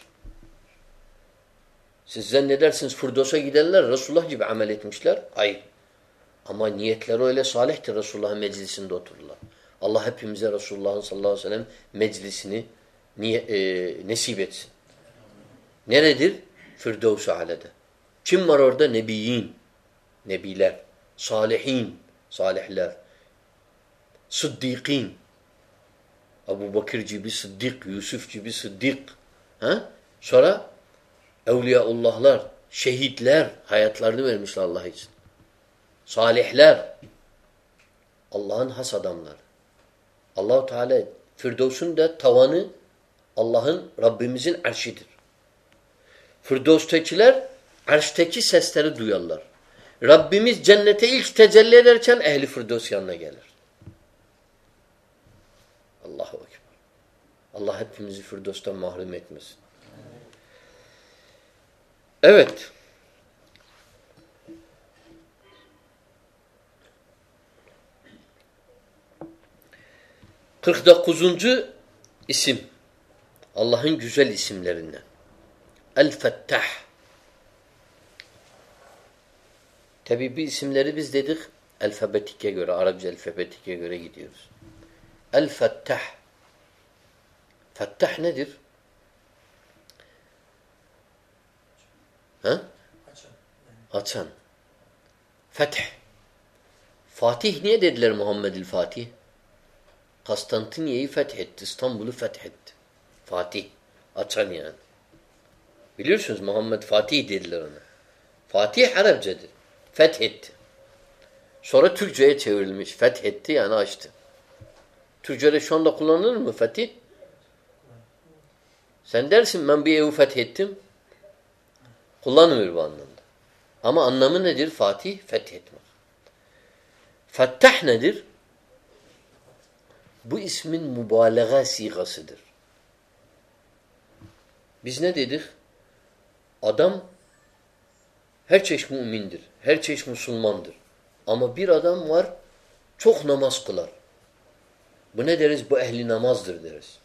Siz zannedersiniz Firdos'a gidenler Resulullah gibi amel etmişler. Hayır. Ama niyetleri öyle salihtir Resulullah'ın meclisinde otururlar. Allah hepimize Resulullah'ın sallallahu aleyhi ve sellem meclisini niye, e, nesip etsin. Neredir? Firdevs-i Ale'de. Kim var orada? Nebiyin. Nebiler. Salihin. Salihler. Sıddikin. Abu Bakır gibi sıddık, Yusuf gibi sıddık. Ha? Sonra Evliyaullahlar, şehitler hayatlarını vermişler Allah için. Salihler. Allah'ın has adamları. Allahu Teala Firdevs'ün de tavanı Allah'ın Rabbimizin arşidir. Firdevs'tekiler arşteki sesleri duyarlar. Rabbimiz cennete ilk tecelli ederken ehli Firdevs yanına gelir. Allahu Ekber. Allah hepimizi Firdevs'ten mahrum etmesin. Evet. Kırk dokuzuncu isim. Allah'ın güzel isimlerinden. El-Fettah. Tabi bir isimleri biz dedik alfabetike göre, Arapça alfabetike göre gidiyoruz. El-Fettah. Fettah nedir? Ha? Açan. Feth. Fatih niye dediler Muhammed'il Fatih? Konstantinye'yi fethetti, İstanbul'u fethetti. Fatih. Açan yani. Biliyorsunuz Muhammed Fatih dediler ona. Fatih Arapçadır. Fethetti. Sonra Türkçe'ye çevrilmiş. Fethetti yani açtı. Türkçe'de şu anda kullanılır mı fetih? Sen dersin ben bir evi fethettim. Kullanmıyor bu anlamda. Ama anlamı nedir? Fatih fethetmek. Fettah nedir? Bu ismin mübalağa sigasıdır. Biz ne dedik? Adam her çeşit mümindir. Her çeşit Müslümandır. Ama bir adam var çok namaz kılar. Bu ne deriz? Bu ehli namazdır deriz.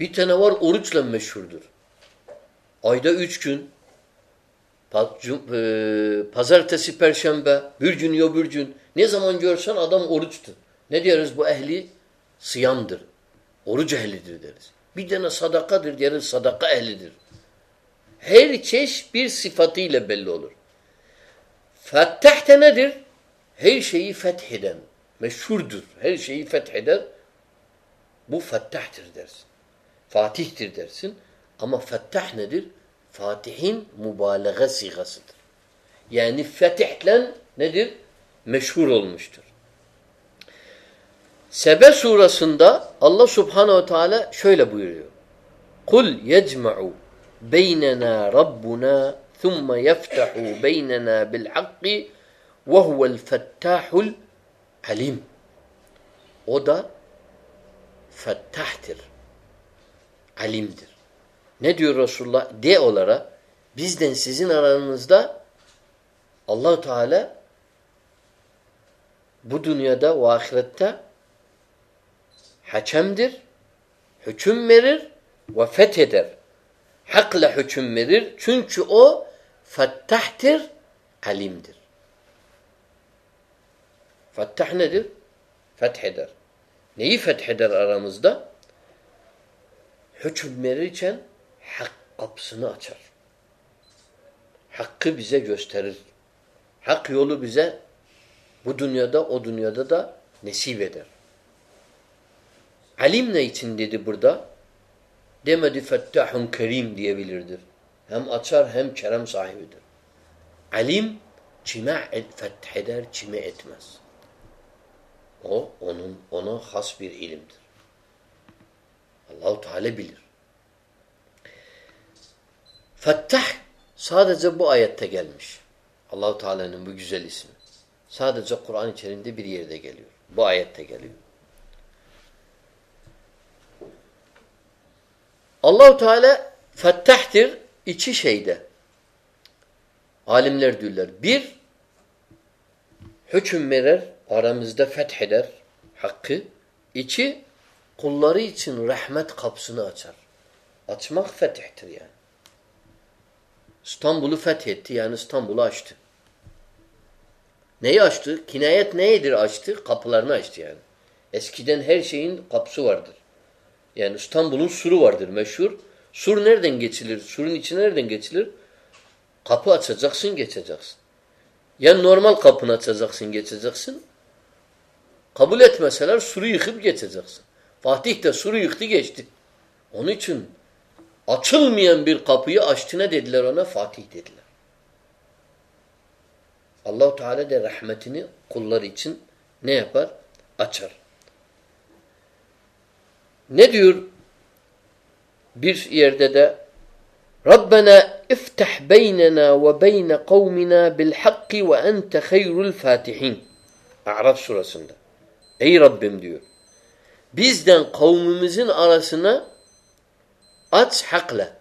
Bir tane var oruçla meşhurdur. Ayda üç gün e, pazartesi, perşembe, bir gün bir gün. Ne zaman görsen adam oruçtur. Ne deriz? Bu ehli sıyamdır. Oruç ehlidir deriz. Bir tane sadakadır deriz. Sadaka ehlidir. Her çeşit bir sıfatıyla belli olur. Fettah nedir? Her şeyi fetheden. Meşhurdur. Her şeyi fetheder. Bu fettahtır dersin. Fatih'tir dersin. Ama fettah nedir? Fatih'in mübalağa sigasıdır. Yani fetihle nedir? Meşhur olmuştur. Sebe surasında Allah subhanehu ve teala şöyle buyuruyor. Kul yecma'u beynena rabbuna thumma yeftahu beynena bil hakki ve huvel alim. O da fettahtir. Alimdir. Ne diyor Resulullah? De olarak bizden sizin aranızda Allahu Teala bu dünyada ve ahirette hakemdir, hüküm verir ve fetheder. Hakla hüküm verir. Çünkü o fettahtir, alimdir. Fettah nedir? Fetheder. Neyi fetheder aramızda? Hüküm verirken hak kapısını açar. Hakkı bize gösterir. Hak yolu bize bu dünyada o dünyada da nesip eder. Alim ne için dedi burada? Demedi fettahun kerim diyebilirdir. Hem açar hem kerem sahibidir. Alim kime fetheder, kime etmez. O onun ona has bir ilimdir. Allahu Teala bilir. Fettah sadece bu ayette gelmiş. Allahu Teala'nın bu güzel ismi. Sadece Kur'an içerisinde bir yerde geliyor. Bu ayette geliyor. Allahu Teala fettahtir iki şeyde. Alimler diyorlar. Bir, hüküm verer, aramızda fetheder hakkı. İki, kulları için rahmet kapısını açar. Açmak fetihtir yani. İstanbul'u fethetti yani İstanbul'u açtı. Neyi açtı? Kinayet neyidir açtı? Kapılarını açtı yani. Eskiden her şeyin kapısı vardır. Yani İstanbul'un suru vardır meşhur. Sur nereden geçilir? Surun içine nereden geçilir? Kapı açacaksın, geçeceksin. Ya normal kapını açacaksın, geçeceksin. Kabul etmeseler suru yıkıp geçeceksin. Fatih de suru yıktı geçti. Onun için açılmayan bir kapıyı açtı ne dediler ona? Fatih dediler. Allahu Teala de rahmetini kullar için ne yapar? Açar. Ne diyor? Bir yerde de Rabbena iftah beynena ve beyne kavmina bil hakki ve ente hayrul fatihin. A'raf surasında. Ey Rabbim diyor. Bizden kavmimizin arasına aç hakla.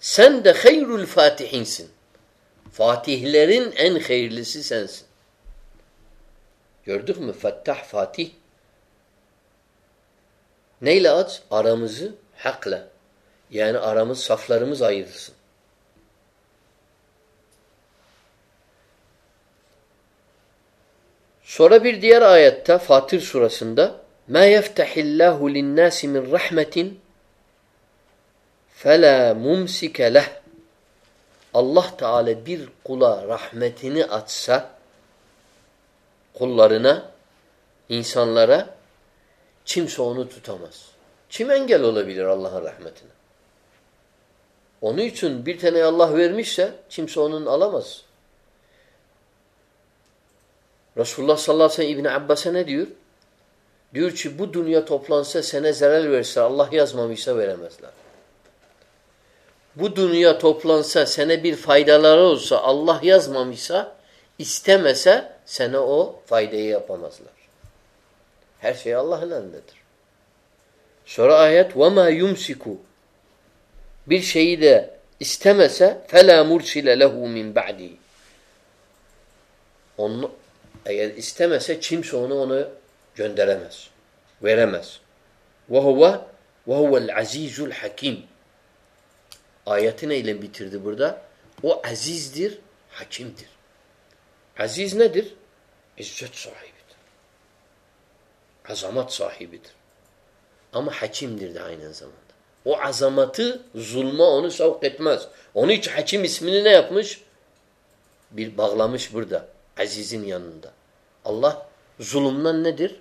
Sen de hayrul fatihinsin. Fatihlerin en hayırlısı sensin. Gördük mü? Fettah Fatih. Neyle aç? Aramızı hakla. Yani aramız, saflarımız ayrılsın. Sonra bir diğer ayette Fatır surasında "Ma yeftahillahu lin-nasi min rahmetin fela mumsike leh." Allah Teala bir kula rahmetini açsa kullarına, insanlara kimse onu tutamaz. Kim engel olabilir Allah'ın rahmetine? Onun için bir tane Allah vermişse kimse onun alamaz. Resulullah sallallahu aleyhi ve sellem İbni Abbas'a ne diyor? Diyor ki bu dünya toplansa sana zarar verse Allah yazmamışsa veremezler. Bu dünya toplansa sana bir faydaları olsa Allah yazmamışsa istemese sana o faydayı yapamazlar. Her şey Allah'ın elindedir. Sonra ayet وَمَا يُمْسِكُ Bir şeyi de istemese فَلَا مُرْسِلَ لَهُ مِنْ بَعْدِهِ Onu, eğer istemese kimse onu onu gönderemez. Veremez. وَهُوَ وَهُوَ الْعَز۪يزُ الْحَك۪يمُ Ayeti neyle bitirdi burada? O azizdir, hakimdir. Aziz nedir? İzzet sahibidir. Azamat sahibidir. Ama hakimdir de aynı zamanda. O azamatı zulma onu savk etmez. Onun için hakim ismini ne yapmış? Bir bağlamış burada. Aziz'in yanında. Allah zulümden nedir?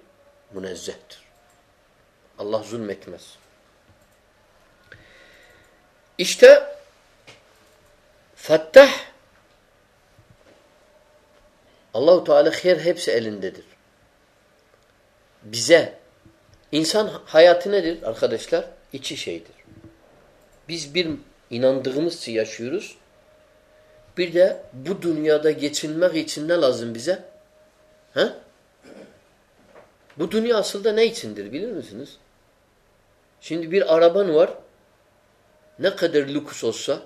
Münezzehtir. Allah zulmetmez. İşte Fettah Allahu Teala her hepsi elindedir. Bize insan hayatı nedir arkadaşlar? İçi şeydir. Biz bir inandığımız için yaşıyoruz. Bir de bu dünyada geçinmek için ne lazım bize? He? Bu dünya aslında ne içindir bilir misiniz? Şimdi bir araban var. Ne kadar lüks olsa,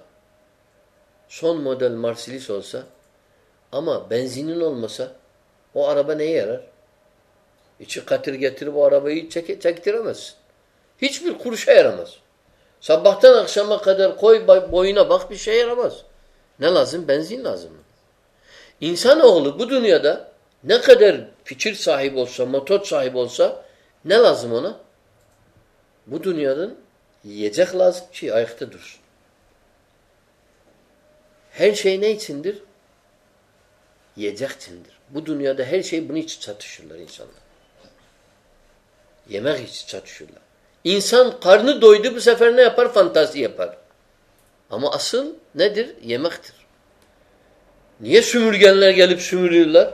son model Mercedes olsa ama benzinin olmasa o araba neye yarar? İçi katır getirip o arabayı çek çektiremezsin. Hiçbir kuruşa yaramaz. Sabahtan akşama kadar koy boyuna bak bir şey yaramaz. Ne lazım? Benzin lazım. İnsanoğlu bu dünyada ne kadar fikir sahibi olsa, motor sahibi olsa ne lazım ona? Bu dünyanın yiyecek lazım ki ayakta dursun. Her şey ne içindir? Yiyecek içindir. Bu dünyada her şey bunun için çatışırlar insanlar. Yemek için çatışırlar. İnsan karnı doydu bu sefer ne yapar? Fantazi yapar. Ama asıl nedir? Yemektir. Niye sümürgenler gelip sümürüyorlar?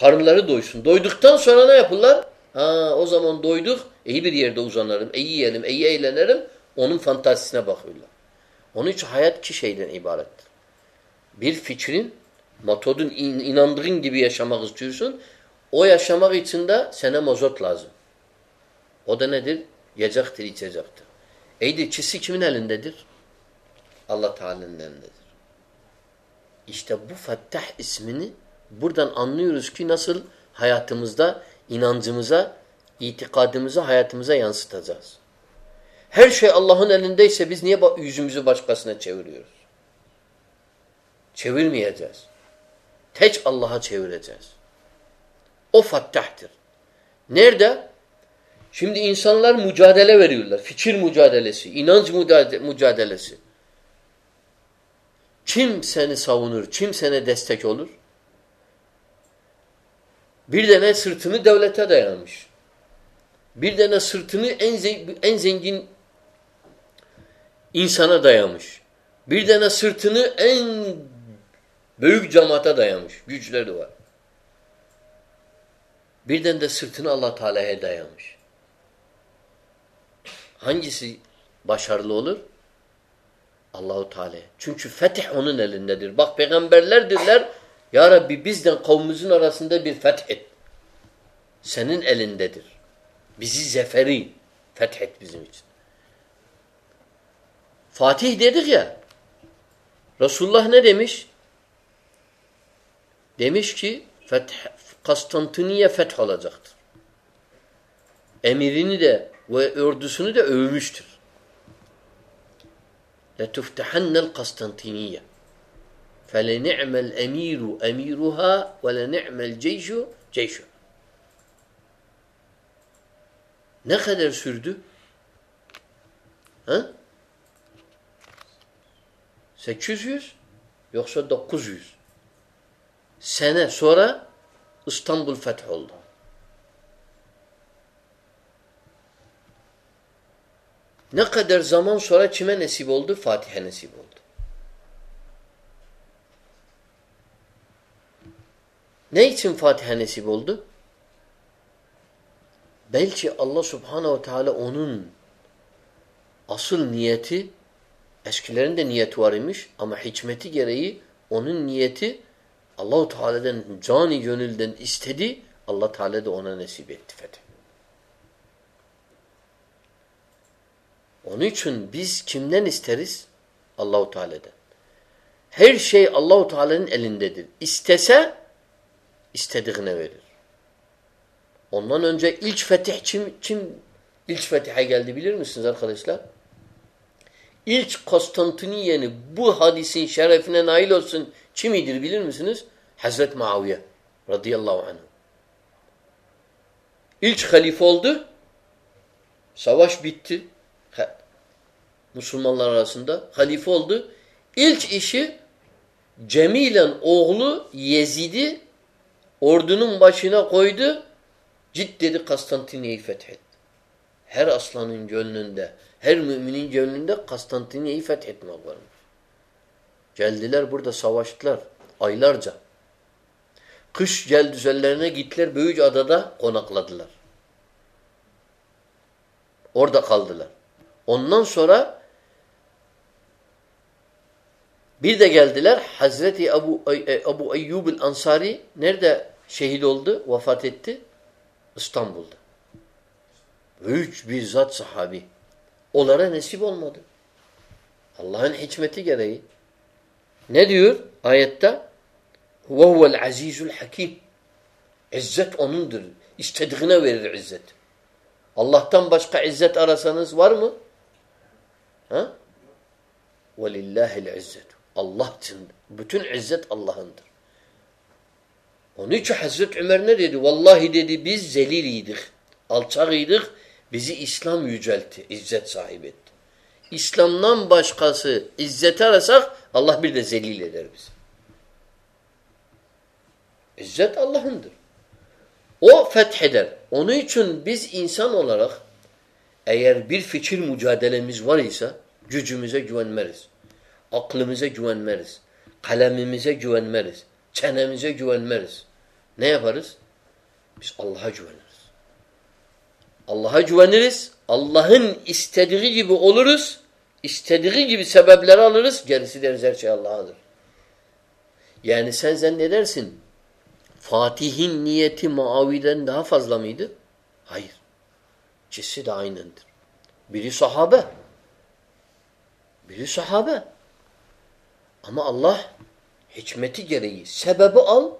Karınları doysun. Doyduktan sonra ne yapırlar? Ha, o zaman doyduk, iyi bir yerde uzanırım, iyi yiyelim, iyi eğlenirim. Onun fantazisine bakıyorlar. Onun için hayat iki şeyden ibarettir. Bir fikrin, metodun, inandığın gibi yaşamak istiyorsun. O yaşamak için de sana mazot lazım. O da nedir? Yiyecektir, içecektir. Eydi ikisi kimin elindedir? Allah Teala'nın elindedir. İşte bu Fettah ismini buradan anlıyoruz ki nasıl hayatımızda inancımıza, itikadımıza, hayatımıza yansıtacağız. Her şey Allah'ın elindeyse biz niye yüzümüzü başkasına çeviriyoruz? Çevirmeyeceğiz. Tek Allah'a çevireceğiz. O fattah'tır. Nerede? Şimdi insanlar mücadele veriyorlar. Fikir mücadelesi, inanç mücadelesi. Kim seni savunur, kim sana destek olur? Bir tane sırtını devlete dayanmış. Bir tane sırtını en, zengin, en zengin insana dayamış. Bir tane sırtını en büyük cemaate dayamış. Güçleri var. Bir tane de sırtını Allah Teala'ya dayamış. Hangisi başarılı olur? Allahu Teala. Çünkü fetih onun elindedir. Bak peygamberlerdirler. Ya Rabbi bizden kavmimizin arasında bir fethet. Senin elindedir. Bizi zeferi fethet bizim için. Fatih dedik ya. Resulullah ne demiş? Demiş ki feth, Konstantiniye feth olacaktır. Emirini de ve ordusunu da övmüştür. لَتُفْتَحَنَّ الْقَسْتَنْتِنِيَّ فَلَنِعْمَ الْاَم۪يرُ اَم۪يرُهَا وَلَنِعْمَ الْجَيْشُ جَيْشُ Ne kadar sürdü? Ha? 800 yoksa 900 sene sonra İstanbul feth oldu. Ne kadar zaman sonra kime nasip oldu? Fatih'e nasip oldu. Ne için Fatiha nasip oldu? Belki Allah subhanehu teala onun asıl niyeti eskilerin de niyeti var imiş ama hikmeti gereği onun niyeti Allahu Teala'dan cani gönülden istedi. Allah Teala da ona nasip etti fetih. Onun için biz kimden isteriz? Allahu Teala'dan. Her şey Allahu Teala'nın elindedir. İstese istediğine verir. Ondan önce ilk fetih kim, kim ilk fetihe geldi bilir misiniz arkadaşlar? İlk Konstantiniye'ni bu hadisin şerefine nail olsun kimidir bilir misiniz? Hazret Muaviye radıyallahu anh. İlk halife oldu. Savaş bitti. Müslümanlar arasında halife oldu. İlk işi Cemilen oğlu Yezid'i ordunun başına koydu. Cid dedi Konstantiniye'yi fethet. Her aslanın gönlünde, her müminin gönlünde Konstantiniye'yi fethetmek varmış. Geldiler burada savaştılar aylarca. Kış geldi üzerlerine gittiler. Böyüc adada konakladılar. Orada kaldılar. Ondan sonra bir de geldiler Hazreti Ebu, Ebu Eyyub el-Ansari nerede şehit oldu, vefat etti? İstanbul'da. Büyük bir zat sahabi. Onlara nasip olmadı. Allah'ın hikmeti gereği. Ne diyor ayette? وَهُوَ الْعَز۪يزُ الْحَك۪يمُ İzzet O'nundur. İstediğine verir izzet. Allah'tan başka izzet arasanız var mı? Ha? وَلِلَّهِ الْعِزَّةُ Allah için. Bütün izzet Allah'ındır. Onun için Hazreti Ömer ne dedi? Vallahi dedi biz zeliliydik. Alçakıydık. Bizi İslam yüceltti. İzzet sahibi etti. İslam'dan başkası izzet arasak Allah bir de zelil eder bizi. İzzet Allah'ındır. O fetheder. Onun için biz insan olarak eğer bir fikir mücadelemiz var ise gücümüze güvenmeriz. Aklımıza güvenmeriz. Kalemimize güvenmeriz. Çenemize güvenmeriz. Ne yaparız? Biz Allah'a güveniriz. Allah'a güveniriz. Allah'ın istediği gibi oluruz. İstediği gibi sebepleri alırız. Gerisi deriz her şey Allah'adır. Yani sen zannedersin Fatih'in niyeti Muavi'den daha fazla mıydı? Hayır. İkisi de aynıdır. Biri sahabe. Biri sahabe. Ama Allah hikmeti gereği sebebi al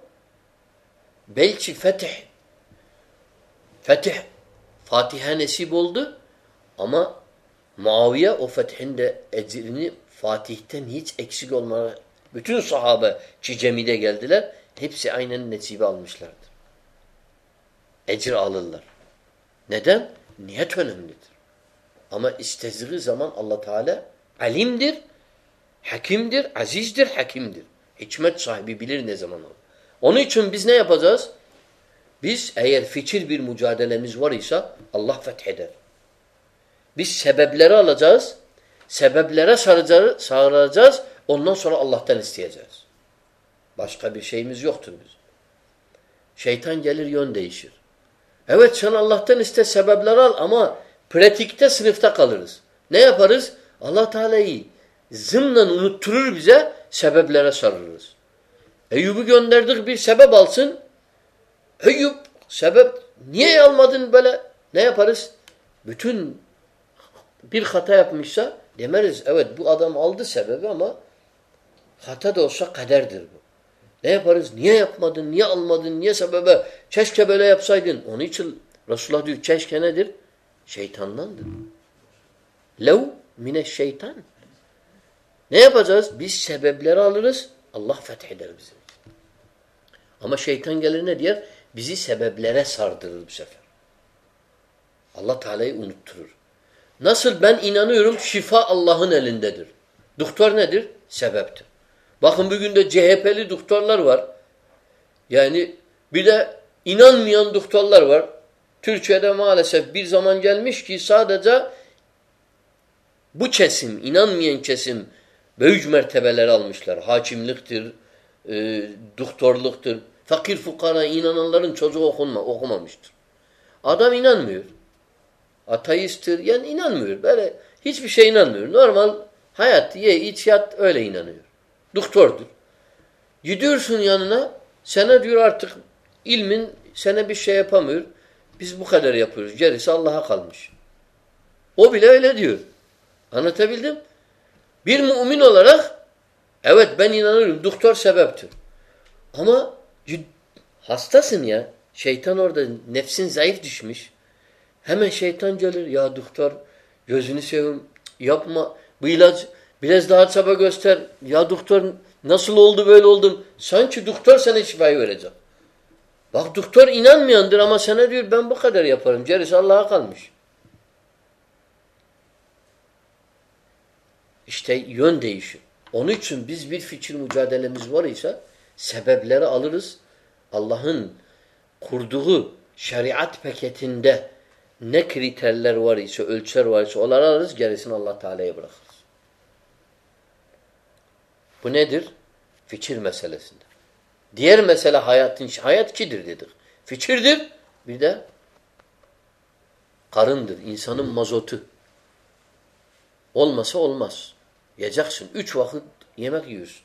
belki fetih fetih Fatiha nasip oldu ama Muaviye o fethin de ecrini Fatih'ten hiç eksik olmalı. Bütün sahabe ki geldiler. Hepsi aynen nesibi almışlardır. Ecir alırlar. Neden? Niyet önemlidir. Ama istediği zaman Allah Teala alimdir, hakimdir, azizdir, hakimdir. Hikmet sahibi bilir ne zaman olur. Onun için biz ne yapacağız? Biz eğer fikir bir mücadelemiz var ise Allah fetheder. Biz sebepleri alacağız, sebeplere saracağız ondan sonra Allah'tan isteyeceğiz. Başka bir şeyimiz yoktur bizim. Şeytan gelir yön değişir. Evet sen Allah'tan iste sebepler al ama pratikte sınıfta kalırız. Ne yaparız? Allah Teala'yı zımnen unutturur bize sebeplere sarılırız. Eyüp'ü gönderdik bir sebep alsın. Eyüp sebep niye almadın böyle? Ne yaparız? Bütün bir hata yapmışsa demeriz evet bu adam aldı sebebi ama hata da olsa kaderdir bu. Ne yaparız? Niye yapmadın? Niye almadın? Niye sebebe? Keşke böyle yapsaydın. Onun için Resulullah diyor keşke nedir? Şeytandandır. Lev mine şeytan. Ne yapacağız? Biz sebepleri alırız. Allah fetheder bizim. Ama şeytan gelir ne diyor? Bizi sebeplere sardırır bu sefer. Allah Teala'yı unutturur. Nasıl ben inanıyorum şifa Allah'ın elindedir. Doktor nedir? Sebeptir. Bakın bugün de CHP'li doktorlar var. Yani bir de inanmayan doktorlar var. Türkiye'de maalesef bir zaman gelmiş ki sadece bu kesim, inanmayan kesim büyük mertebeler almışlar. Hakimliktir, e, doktorluktur. Fakir fukara inananların çocuğu okunma, okumamıştır. Adam inanmıyor. Ateisttir. Yani inanmıyor. Böyle hiçbir şey inanmıyor. Normal hayat, ye, iç, yat öyle inanıyor. Doktordur. Gidiyorsun yanına sana diyor artık ilmin sana bir şey yapamıyor. Biz bu kadar yapıyoruz. Gerisi Allah'a kalmış. O bile öyle diyor. Anlatabildim? Bir mümin olarak evet ben inanıyorum. Doktor sebeptir. Ama hastasın ya. Şeytan orada nefsin zayıf düşmüş. Hemen şeytan gelir. Ya doktor gözünü seveyim yapma. Bu ilaç biraz daha çaba göster. Ya doktor nasıl oldu böyle oldun? Sanki doktor sana şifayı verecek. Bak doktor inanmayandır ama sana diyor ben bu kadar yaparım. Gerisi Allah'a kalmış. İşte yön değişir. Onun için biz bir fikir mücadelemiz var ise sebepleri alırız. Allah'ın kurduğu şeriat paketinde ne kriterler var ise, ölçüler var ise onları alırız, gerisini Allah Teala'ya bırakırız. Bu nedir? Fikir meselesinde. Diğer mesele hayatın hayat kidir dedik. Fikirdir. Bir de karındır. insanın mazotu. Olmasa olmaz. Yiyeceksin. Üç vakit yemek yiyorsun.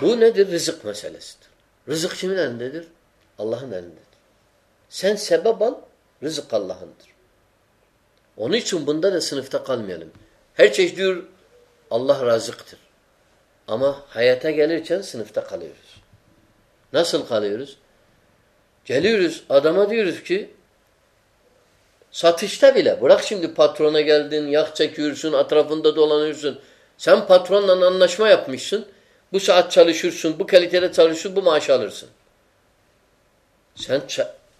Bu nedir? Rızık meselesidir. Rızık kimin elindedir? Allah'ın elindedir. Sen sebep al, rızık Allah'ındır. Onun için bunda da sınıfta kalmayalım. Her çeşit diyor Allah razıktır. Ama hayata gelirken sınıfta kalıyoruz. Nasıl kalıyoruz? Geliyoruz adama diyoruz ki satışta bile bırak şimdi patrona geldin yak çekiyorsun etrafında dolanıyorsun. Sen patronla anlaşma yapmışsın. Bu saat çalışırsın, bu kalitede çalışırsın, bu maaş alırsın. Sen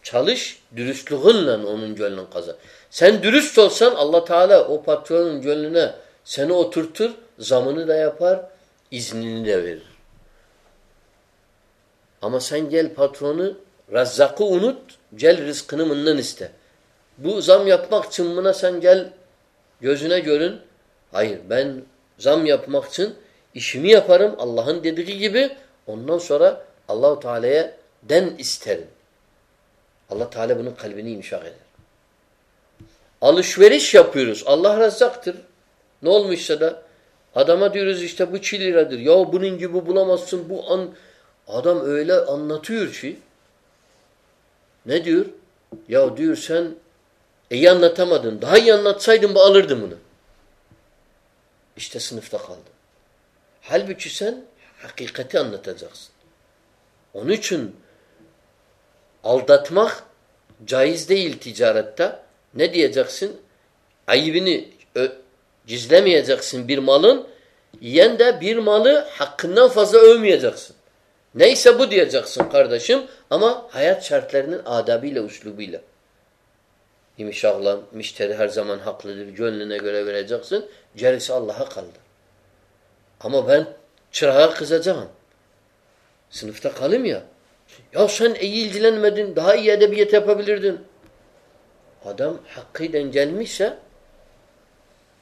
çalış, dürüstlüğünle onun gönlünü kazan. Sen dürüst olsan Allah Teala o patronun gönlüne seni oturtur, zamını da yapar, iznini de verir. Ama sen gel patronu, razzakı unut, gel rızkını mından iste. Bu zam yapmak için buna sen gel gözüne görün. Hayır ben zam yapmak için işimi yaparım Allah'ın dediği gibi. Ondan sonra Allahu Teala'ya den isterim. Allah Teala bunun kalbini imşak eder. Alışveriş yapıyoruz. Allah razzaktır. Ne olmuşsa da adama diyoruz işte bu 2 liradır. Ya bunun gibi bulamazsın. Bu an adam öyle anlatıyor ki ne diyor? Ya diyor sen iyi anlatamadın. Daha iyi anlatsaydın bu alırdım bunu. İşte sınıfta kaldım. Halbuki sen hakikati anlatacaksın. Onun için aldatmak caiz değil ticarette. Ne diyeceksin? Ayıbını gizlemeyeceksin bir malın. Yiyen de bir malı hakkından fazla övmeyeceksin. Neyse bu diyeceksin kardeşim ama hayat şartlarının adabıyla, uslubuyla. İnşallah müşteri her zaman haklıdır. Gönlüne göre vereceksin. Gerisi Allah'a kaldı. Ama ben çırağa kızacağım. Sınıfta kalayım ya. Ya sen iyi ilgilenmedin. Daha iyi edebiyat yapabilirdin. Adam hakkıyla gelmişse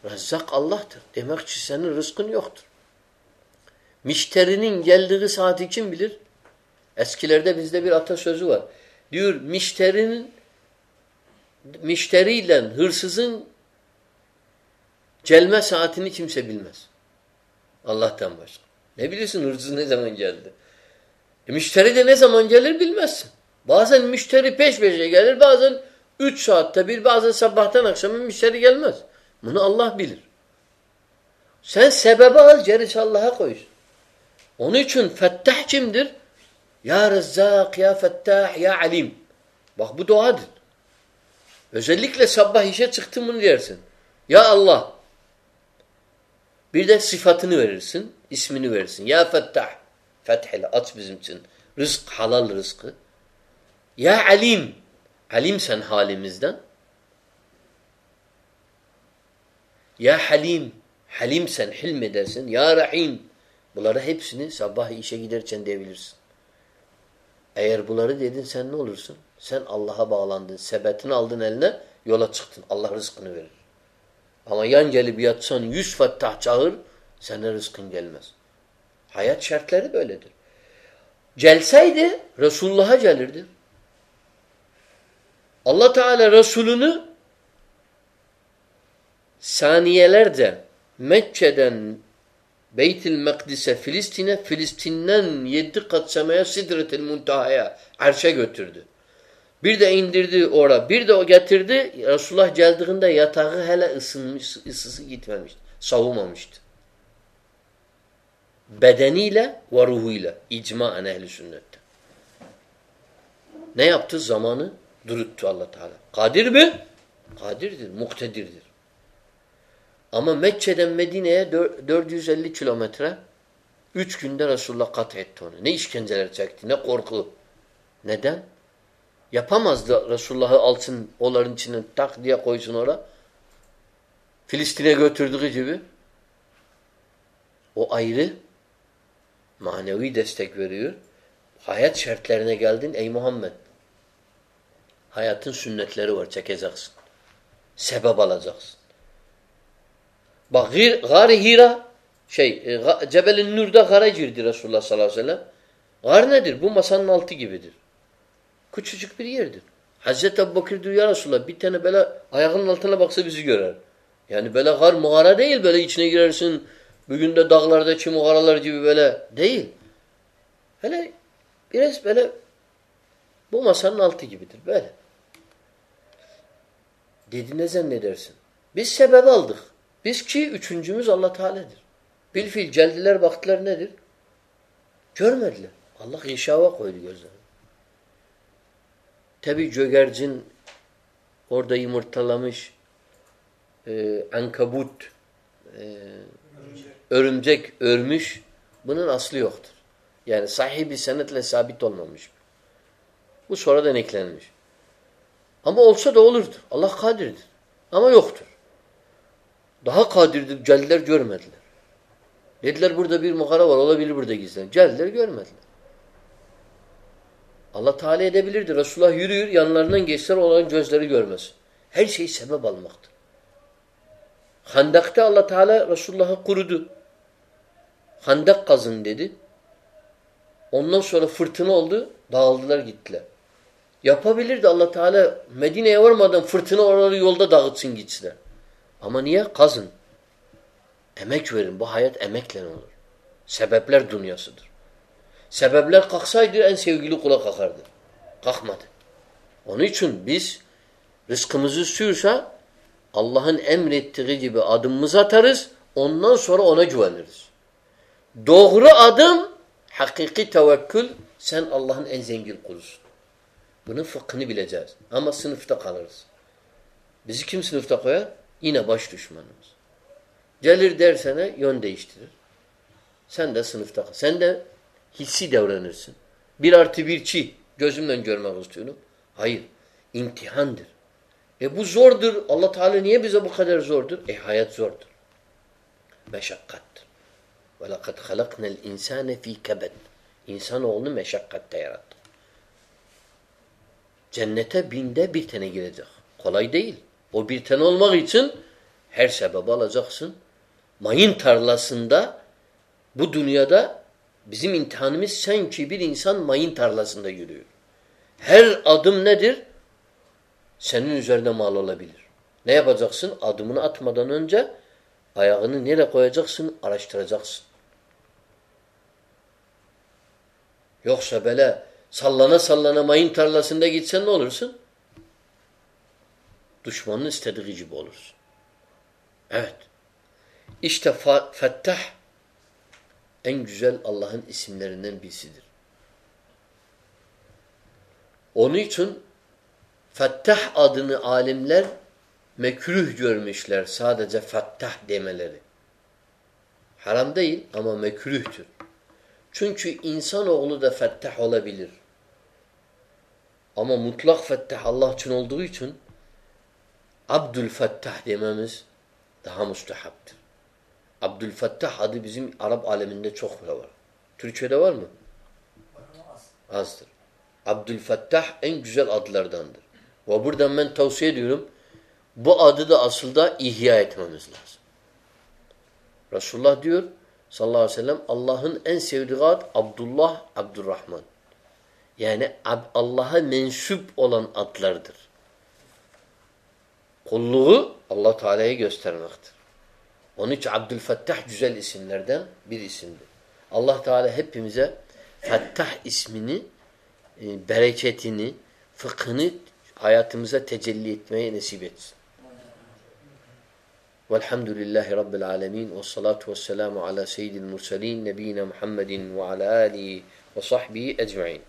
Rezzak Allah'tır. Demek ki senin rızkın yoktur. Mişterinin geldiği saati kim bilir? Eskilerde bizde bir atasözü var. Diyor mişterinin mişteriyle hırsızın gelme saatini kimse bilmez. Allah'tan başka. Ne bilirsin hırsız ne zaman geldi? E, müşteri de ne zaman gelir bilmezsin. Bazen müşteri peş peşe gelir, bazen üç saatte bir, bazen sabahtan akşama müşteri gelmez. Bunu Allah bilir. Sen sebebi al, gerisi Allah'a koy. Onun için fettah kimdir? Ya Rezzak, Ya Fettah, Ya Alim. Bak bu duadır. Özellikle sabah işe çıktın bunu dersin. Ya Allah. Bir de sıfatını verirsin, ismini verirsin. Ya Fettah. Fethile aç bizim için. Rızk halal rızkı. Ya alim. Alim sen halimizden. Ya halim. Halim sen hilmedersin. Ya rahim. Bunları hepsini sabah işe giderken diyebilirsin. Eğer bunları dedin sen ne olursun? Sen Allah'a bağlandın. Sebetini aldın eline yola çıktın. Allah rızkını verir. Ama yan gelip yatsan yüz fettah çağır sana rızkın gelmez. Hayat şartları böyledir. Gelseydi Resulullah'a gelirdi. Allah Teala Resulünü saniyelerce Mekke'den Beytil Mekdis'e Filistin'e, Filistin'den yedi kat semaya Sidretil Muntaha'ya arşa götürdü. Bir de indirdi oraya. Bir de o getirdi. Resulullah geldiğinde yatağı hele ısınmış, ısısı gitmemişti. Savunmamıştı bedeniyle ve ruhuyla. İcmaen ehli sünnette. Ne yaptı? Zamanı duruttu allah Teala. Kadir mi? Kadirdir, muktedirdir. Ama Mekke'den Medine'ye 450 kilometre üç günde Resulullah kat etti onu. Ne işkenceler çekti, ne korku. Neden? Yapamazdı Resulullah'ı alsın onların içine tak diye koysun oraya. Filistin'e götürdüğü gibi. O ayrı, manevi destek veriyor. Hayat şartlarına geldin ey Muhammed. Hayatın sünnetleri var çekeceksin. Sebep alacaksın. Bak Gari Hira şey e, Ga- Cebel-i Nur'da gara girdi Resulullah sallallahu aleyhi ve sellem. Gar nedir? Bu masanın altı gibidir. Küçücük bir yerdir. Hazreti Ebubekir diyor ya Resulullah bir tane böyle ayağının altına baksa bizi görer. Yani böyle gar mağara değil böyle içine girersin. Bugün de dağlardaki mağaralar gibi böyle değil. Hele biraz böyle bu masanın altı gibidir böyle. Dedi ne zannedersin? Biz sebep aldık. Biz ki üçüncümüz Allah Teala'dır. Bilfil geldiler baktılar nedir? Görmediler. Allah inşava koydu gözlerine. Tabi gögercin orada yumurtalamış e, ankabut e, örümcek örmüş. Bunun aslı yoktur. Yani sahibi senetle sabit olmamış. Bu sonradan eklenmiş. Ama olsa da olurdu. Allah kadirdir. Ama yoktur. Daha kadirdir. Geldiler görmediler. Dediler burada bir mağara var. Olabilir burada gizlen. Geldiler görmediler. Allah Teala edebilirdi. Resulullah yürüyor. Yanlarından geçler olan gözleri görmez. Her şey sebep almaktır. Handak'ta Allah Teala Resulullah'ı kurudu. Handak kazın dedi. Ondan sonra fırtına oldu. Dağıldılar gittiler. Yapabilirdi Allah Teala Medine'ye varmadan fırtına oraları yolda dağıtsın gitsinler. Ama niye? Kazın. Emek verin. Bu hayat emekle olur. Sebepler dünyasıdır. Sebepler kalksaydı en sevgili kula kalkardı. Kalkmadı. Onun için biz rızkımızı sürse Allah'ın emrettiği gibi adımımızı atarız. Ondan sonra ona güveniriz. Doğru adım hakiki tevekkül sen Allah'ın en zengin kulusun. Bunun fıkhını bileceğiz. Ama sınıfta kalırız. Bizi kim sınıfta koyar? Yine baş düşmanımız. Gelir dersene yön değiştirir. Sen de sınıfta kal. Sen de hissi davranırsın. Bir artı bir çi. Gözümden görmek istiyorum. Hayır. İmtihandır. E bu zordur. Allah Teala niye bize bu kadar zordur? E hayat zordur. Meşakkattır. Ve lekad halaknel insane fî kebed. İnsanoğlunu meşakkatte yarattı. Cennete binde bir tane girecek. Kolay değil. O bir tane olmak için her sebep alacaksın. Mayın tarlasında bu dünyada bizim imtihanımız sanki bir insan mayın tarlasında yürüyor. Her adım nedir? Senin üzerinde mal olabilir. Ne yapacaksın? Adımını atmadan önce ayağını nereye koyacaksın? Araştıracaksın. Yoksa böyle sallana sallana mayın tarlasında gitsen ne olursun? Düşmanın istediği gibi olursun. Evet. İşte Fettah en güzel Allah'ın isimlerinden birisidir. Onun için Fettah adını alimler mekruh görmüşler sadece Fettah demeleri. Haram değil ama mekruhtur. Çünkü insanoğlu da fettah olabilir. Ama mutlak fettah Allah için olduğu için Abdülfettah dememiz daha müstehaptır. Abdülfettah adı bizim Arap aleminde çok var. Türkçe'de var mı? Azdır. Abdülfettah en güzel adlardandır. Ve buradan ben tavsiye ediyorum. Bu adı da aslında ihya etmemiz lazım. Resulullah diyor sallallahu aleyhi ve sellem Allah'ın en sevdiği ad Abdullah, Abdurrahman. Yani Allah'a mensup olan adlardır. Kulluğu Allah Teala'ya göstermektir. Onun için Abdülfettah güzel isimlerden bir isimdir. Allah Teala hepimize Fettah ismini, e, bereketini, fıkhını hayatımıza tecelli etmeye nasip etsin. Velhamdülillahi Rabbil alemin ve salatu ve selamu ala seyyidil mursalin nebina Muhammedin ve ala alihi ve sahbihi ecma'in.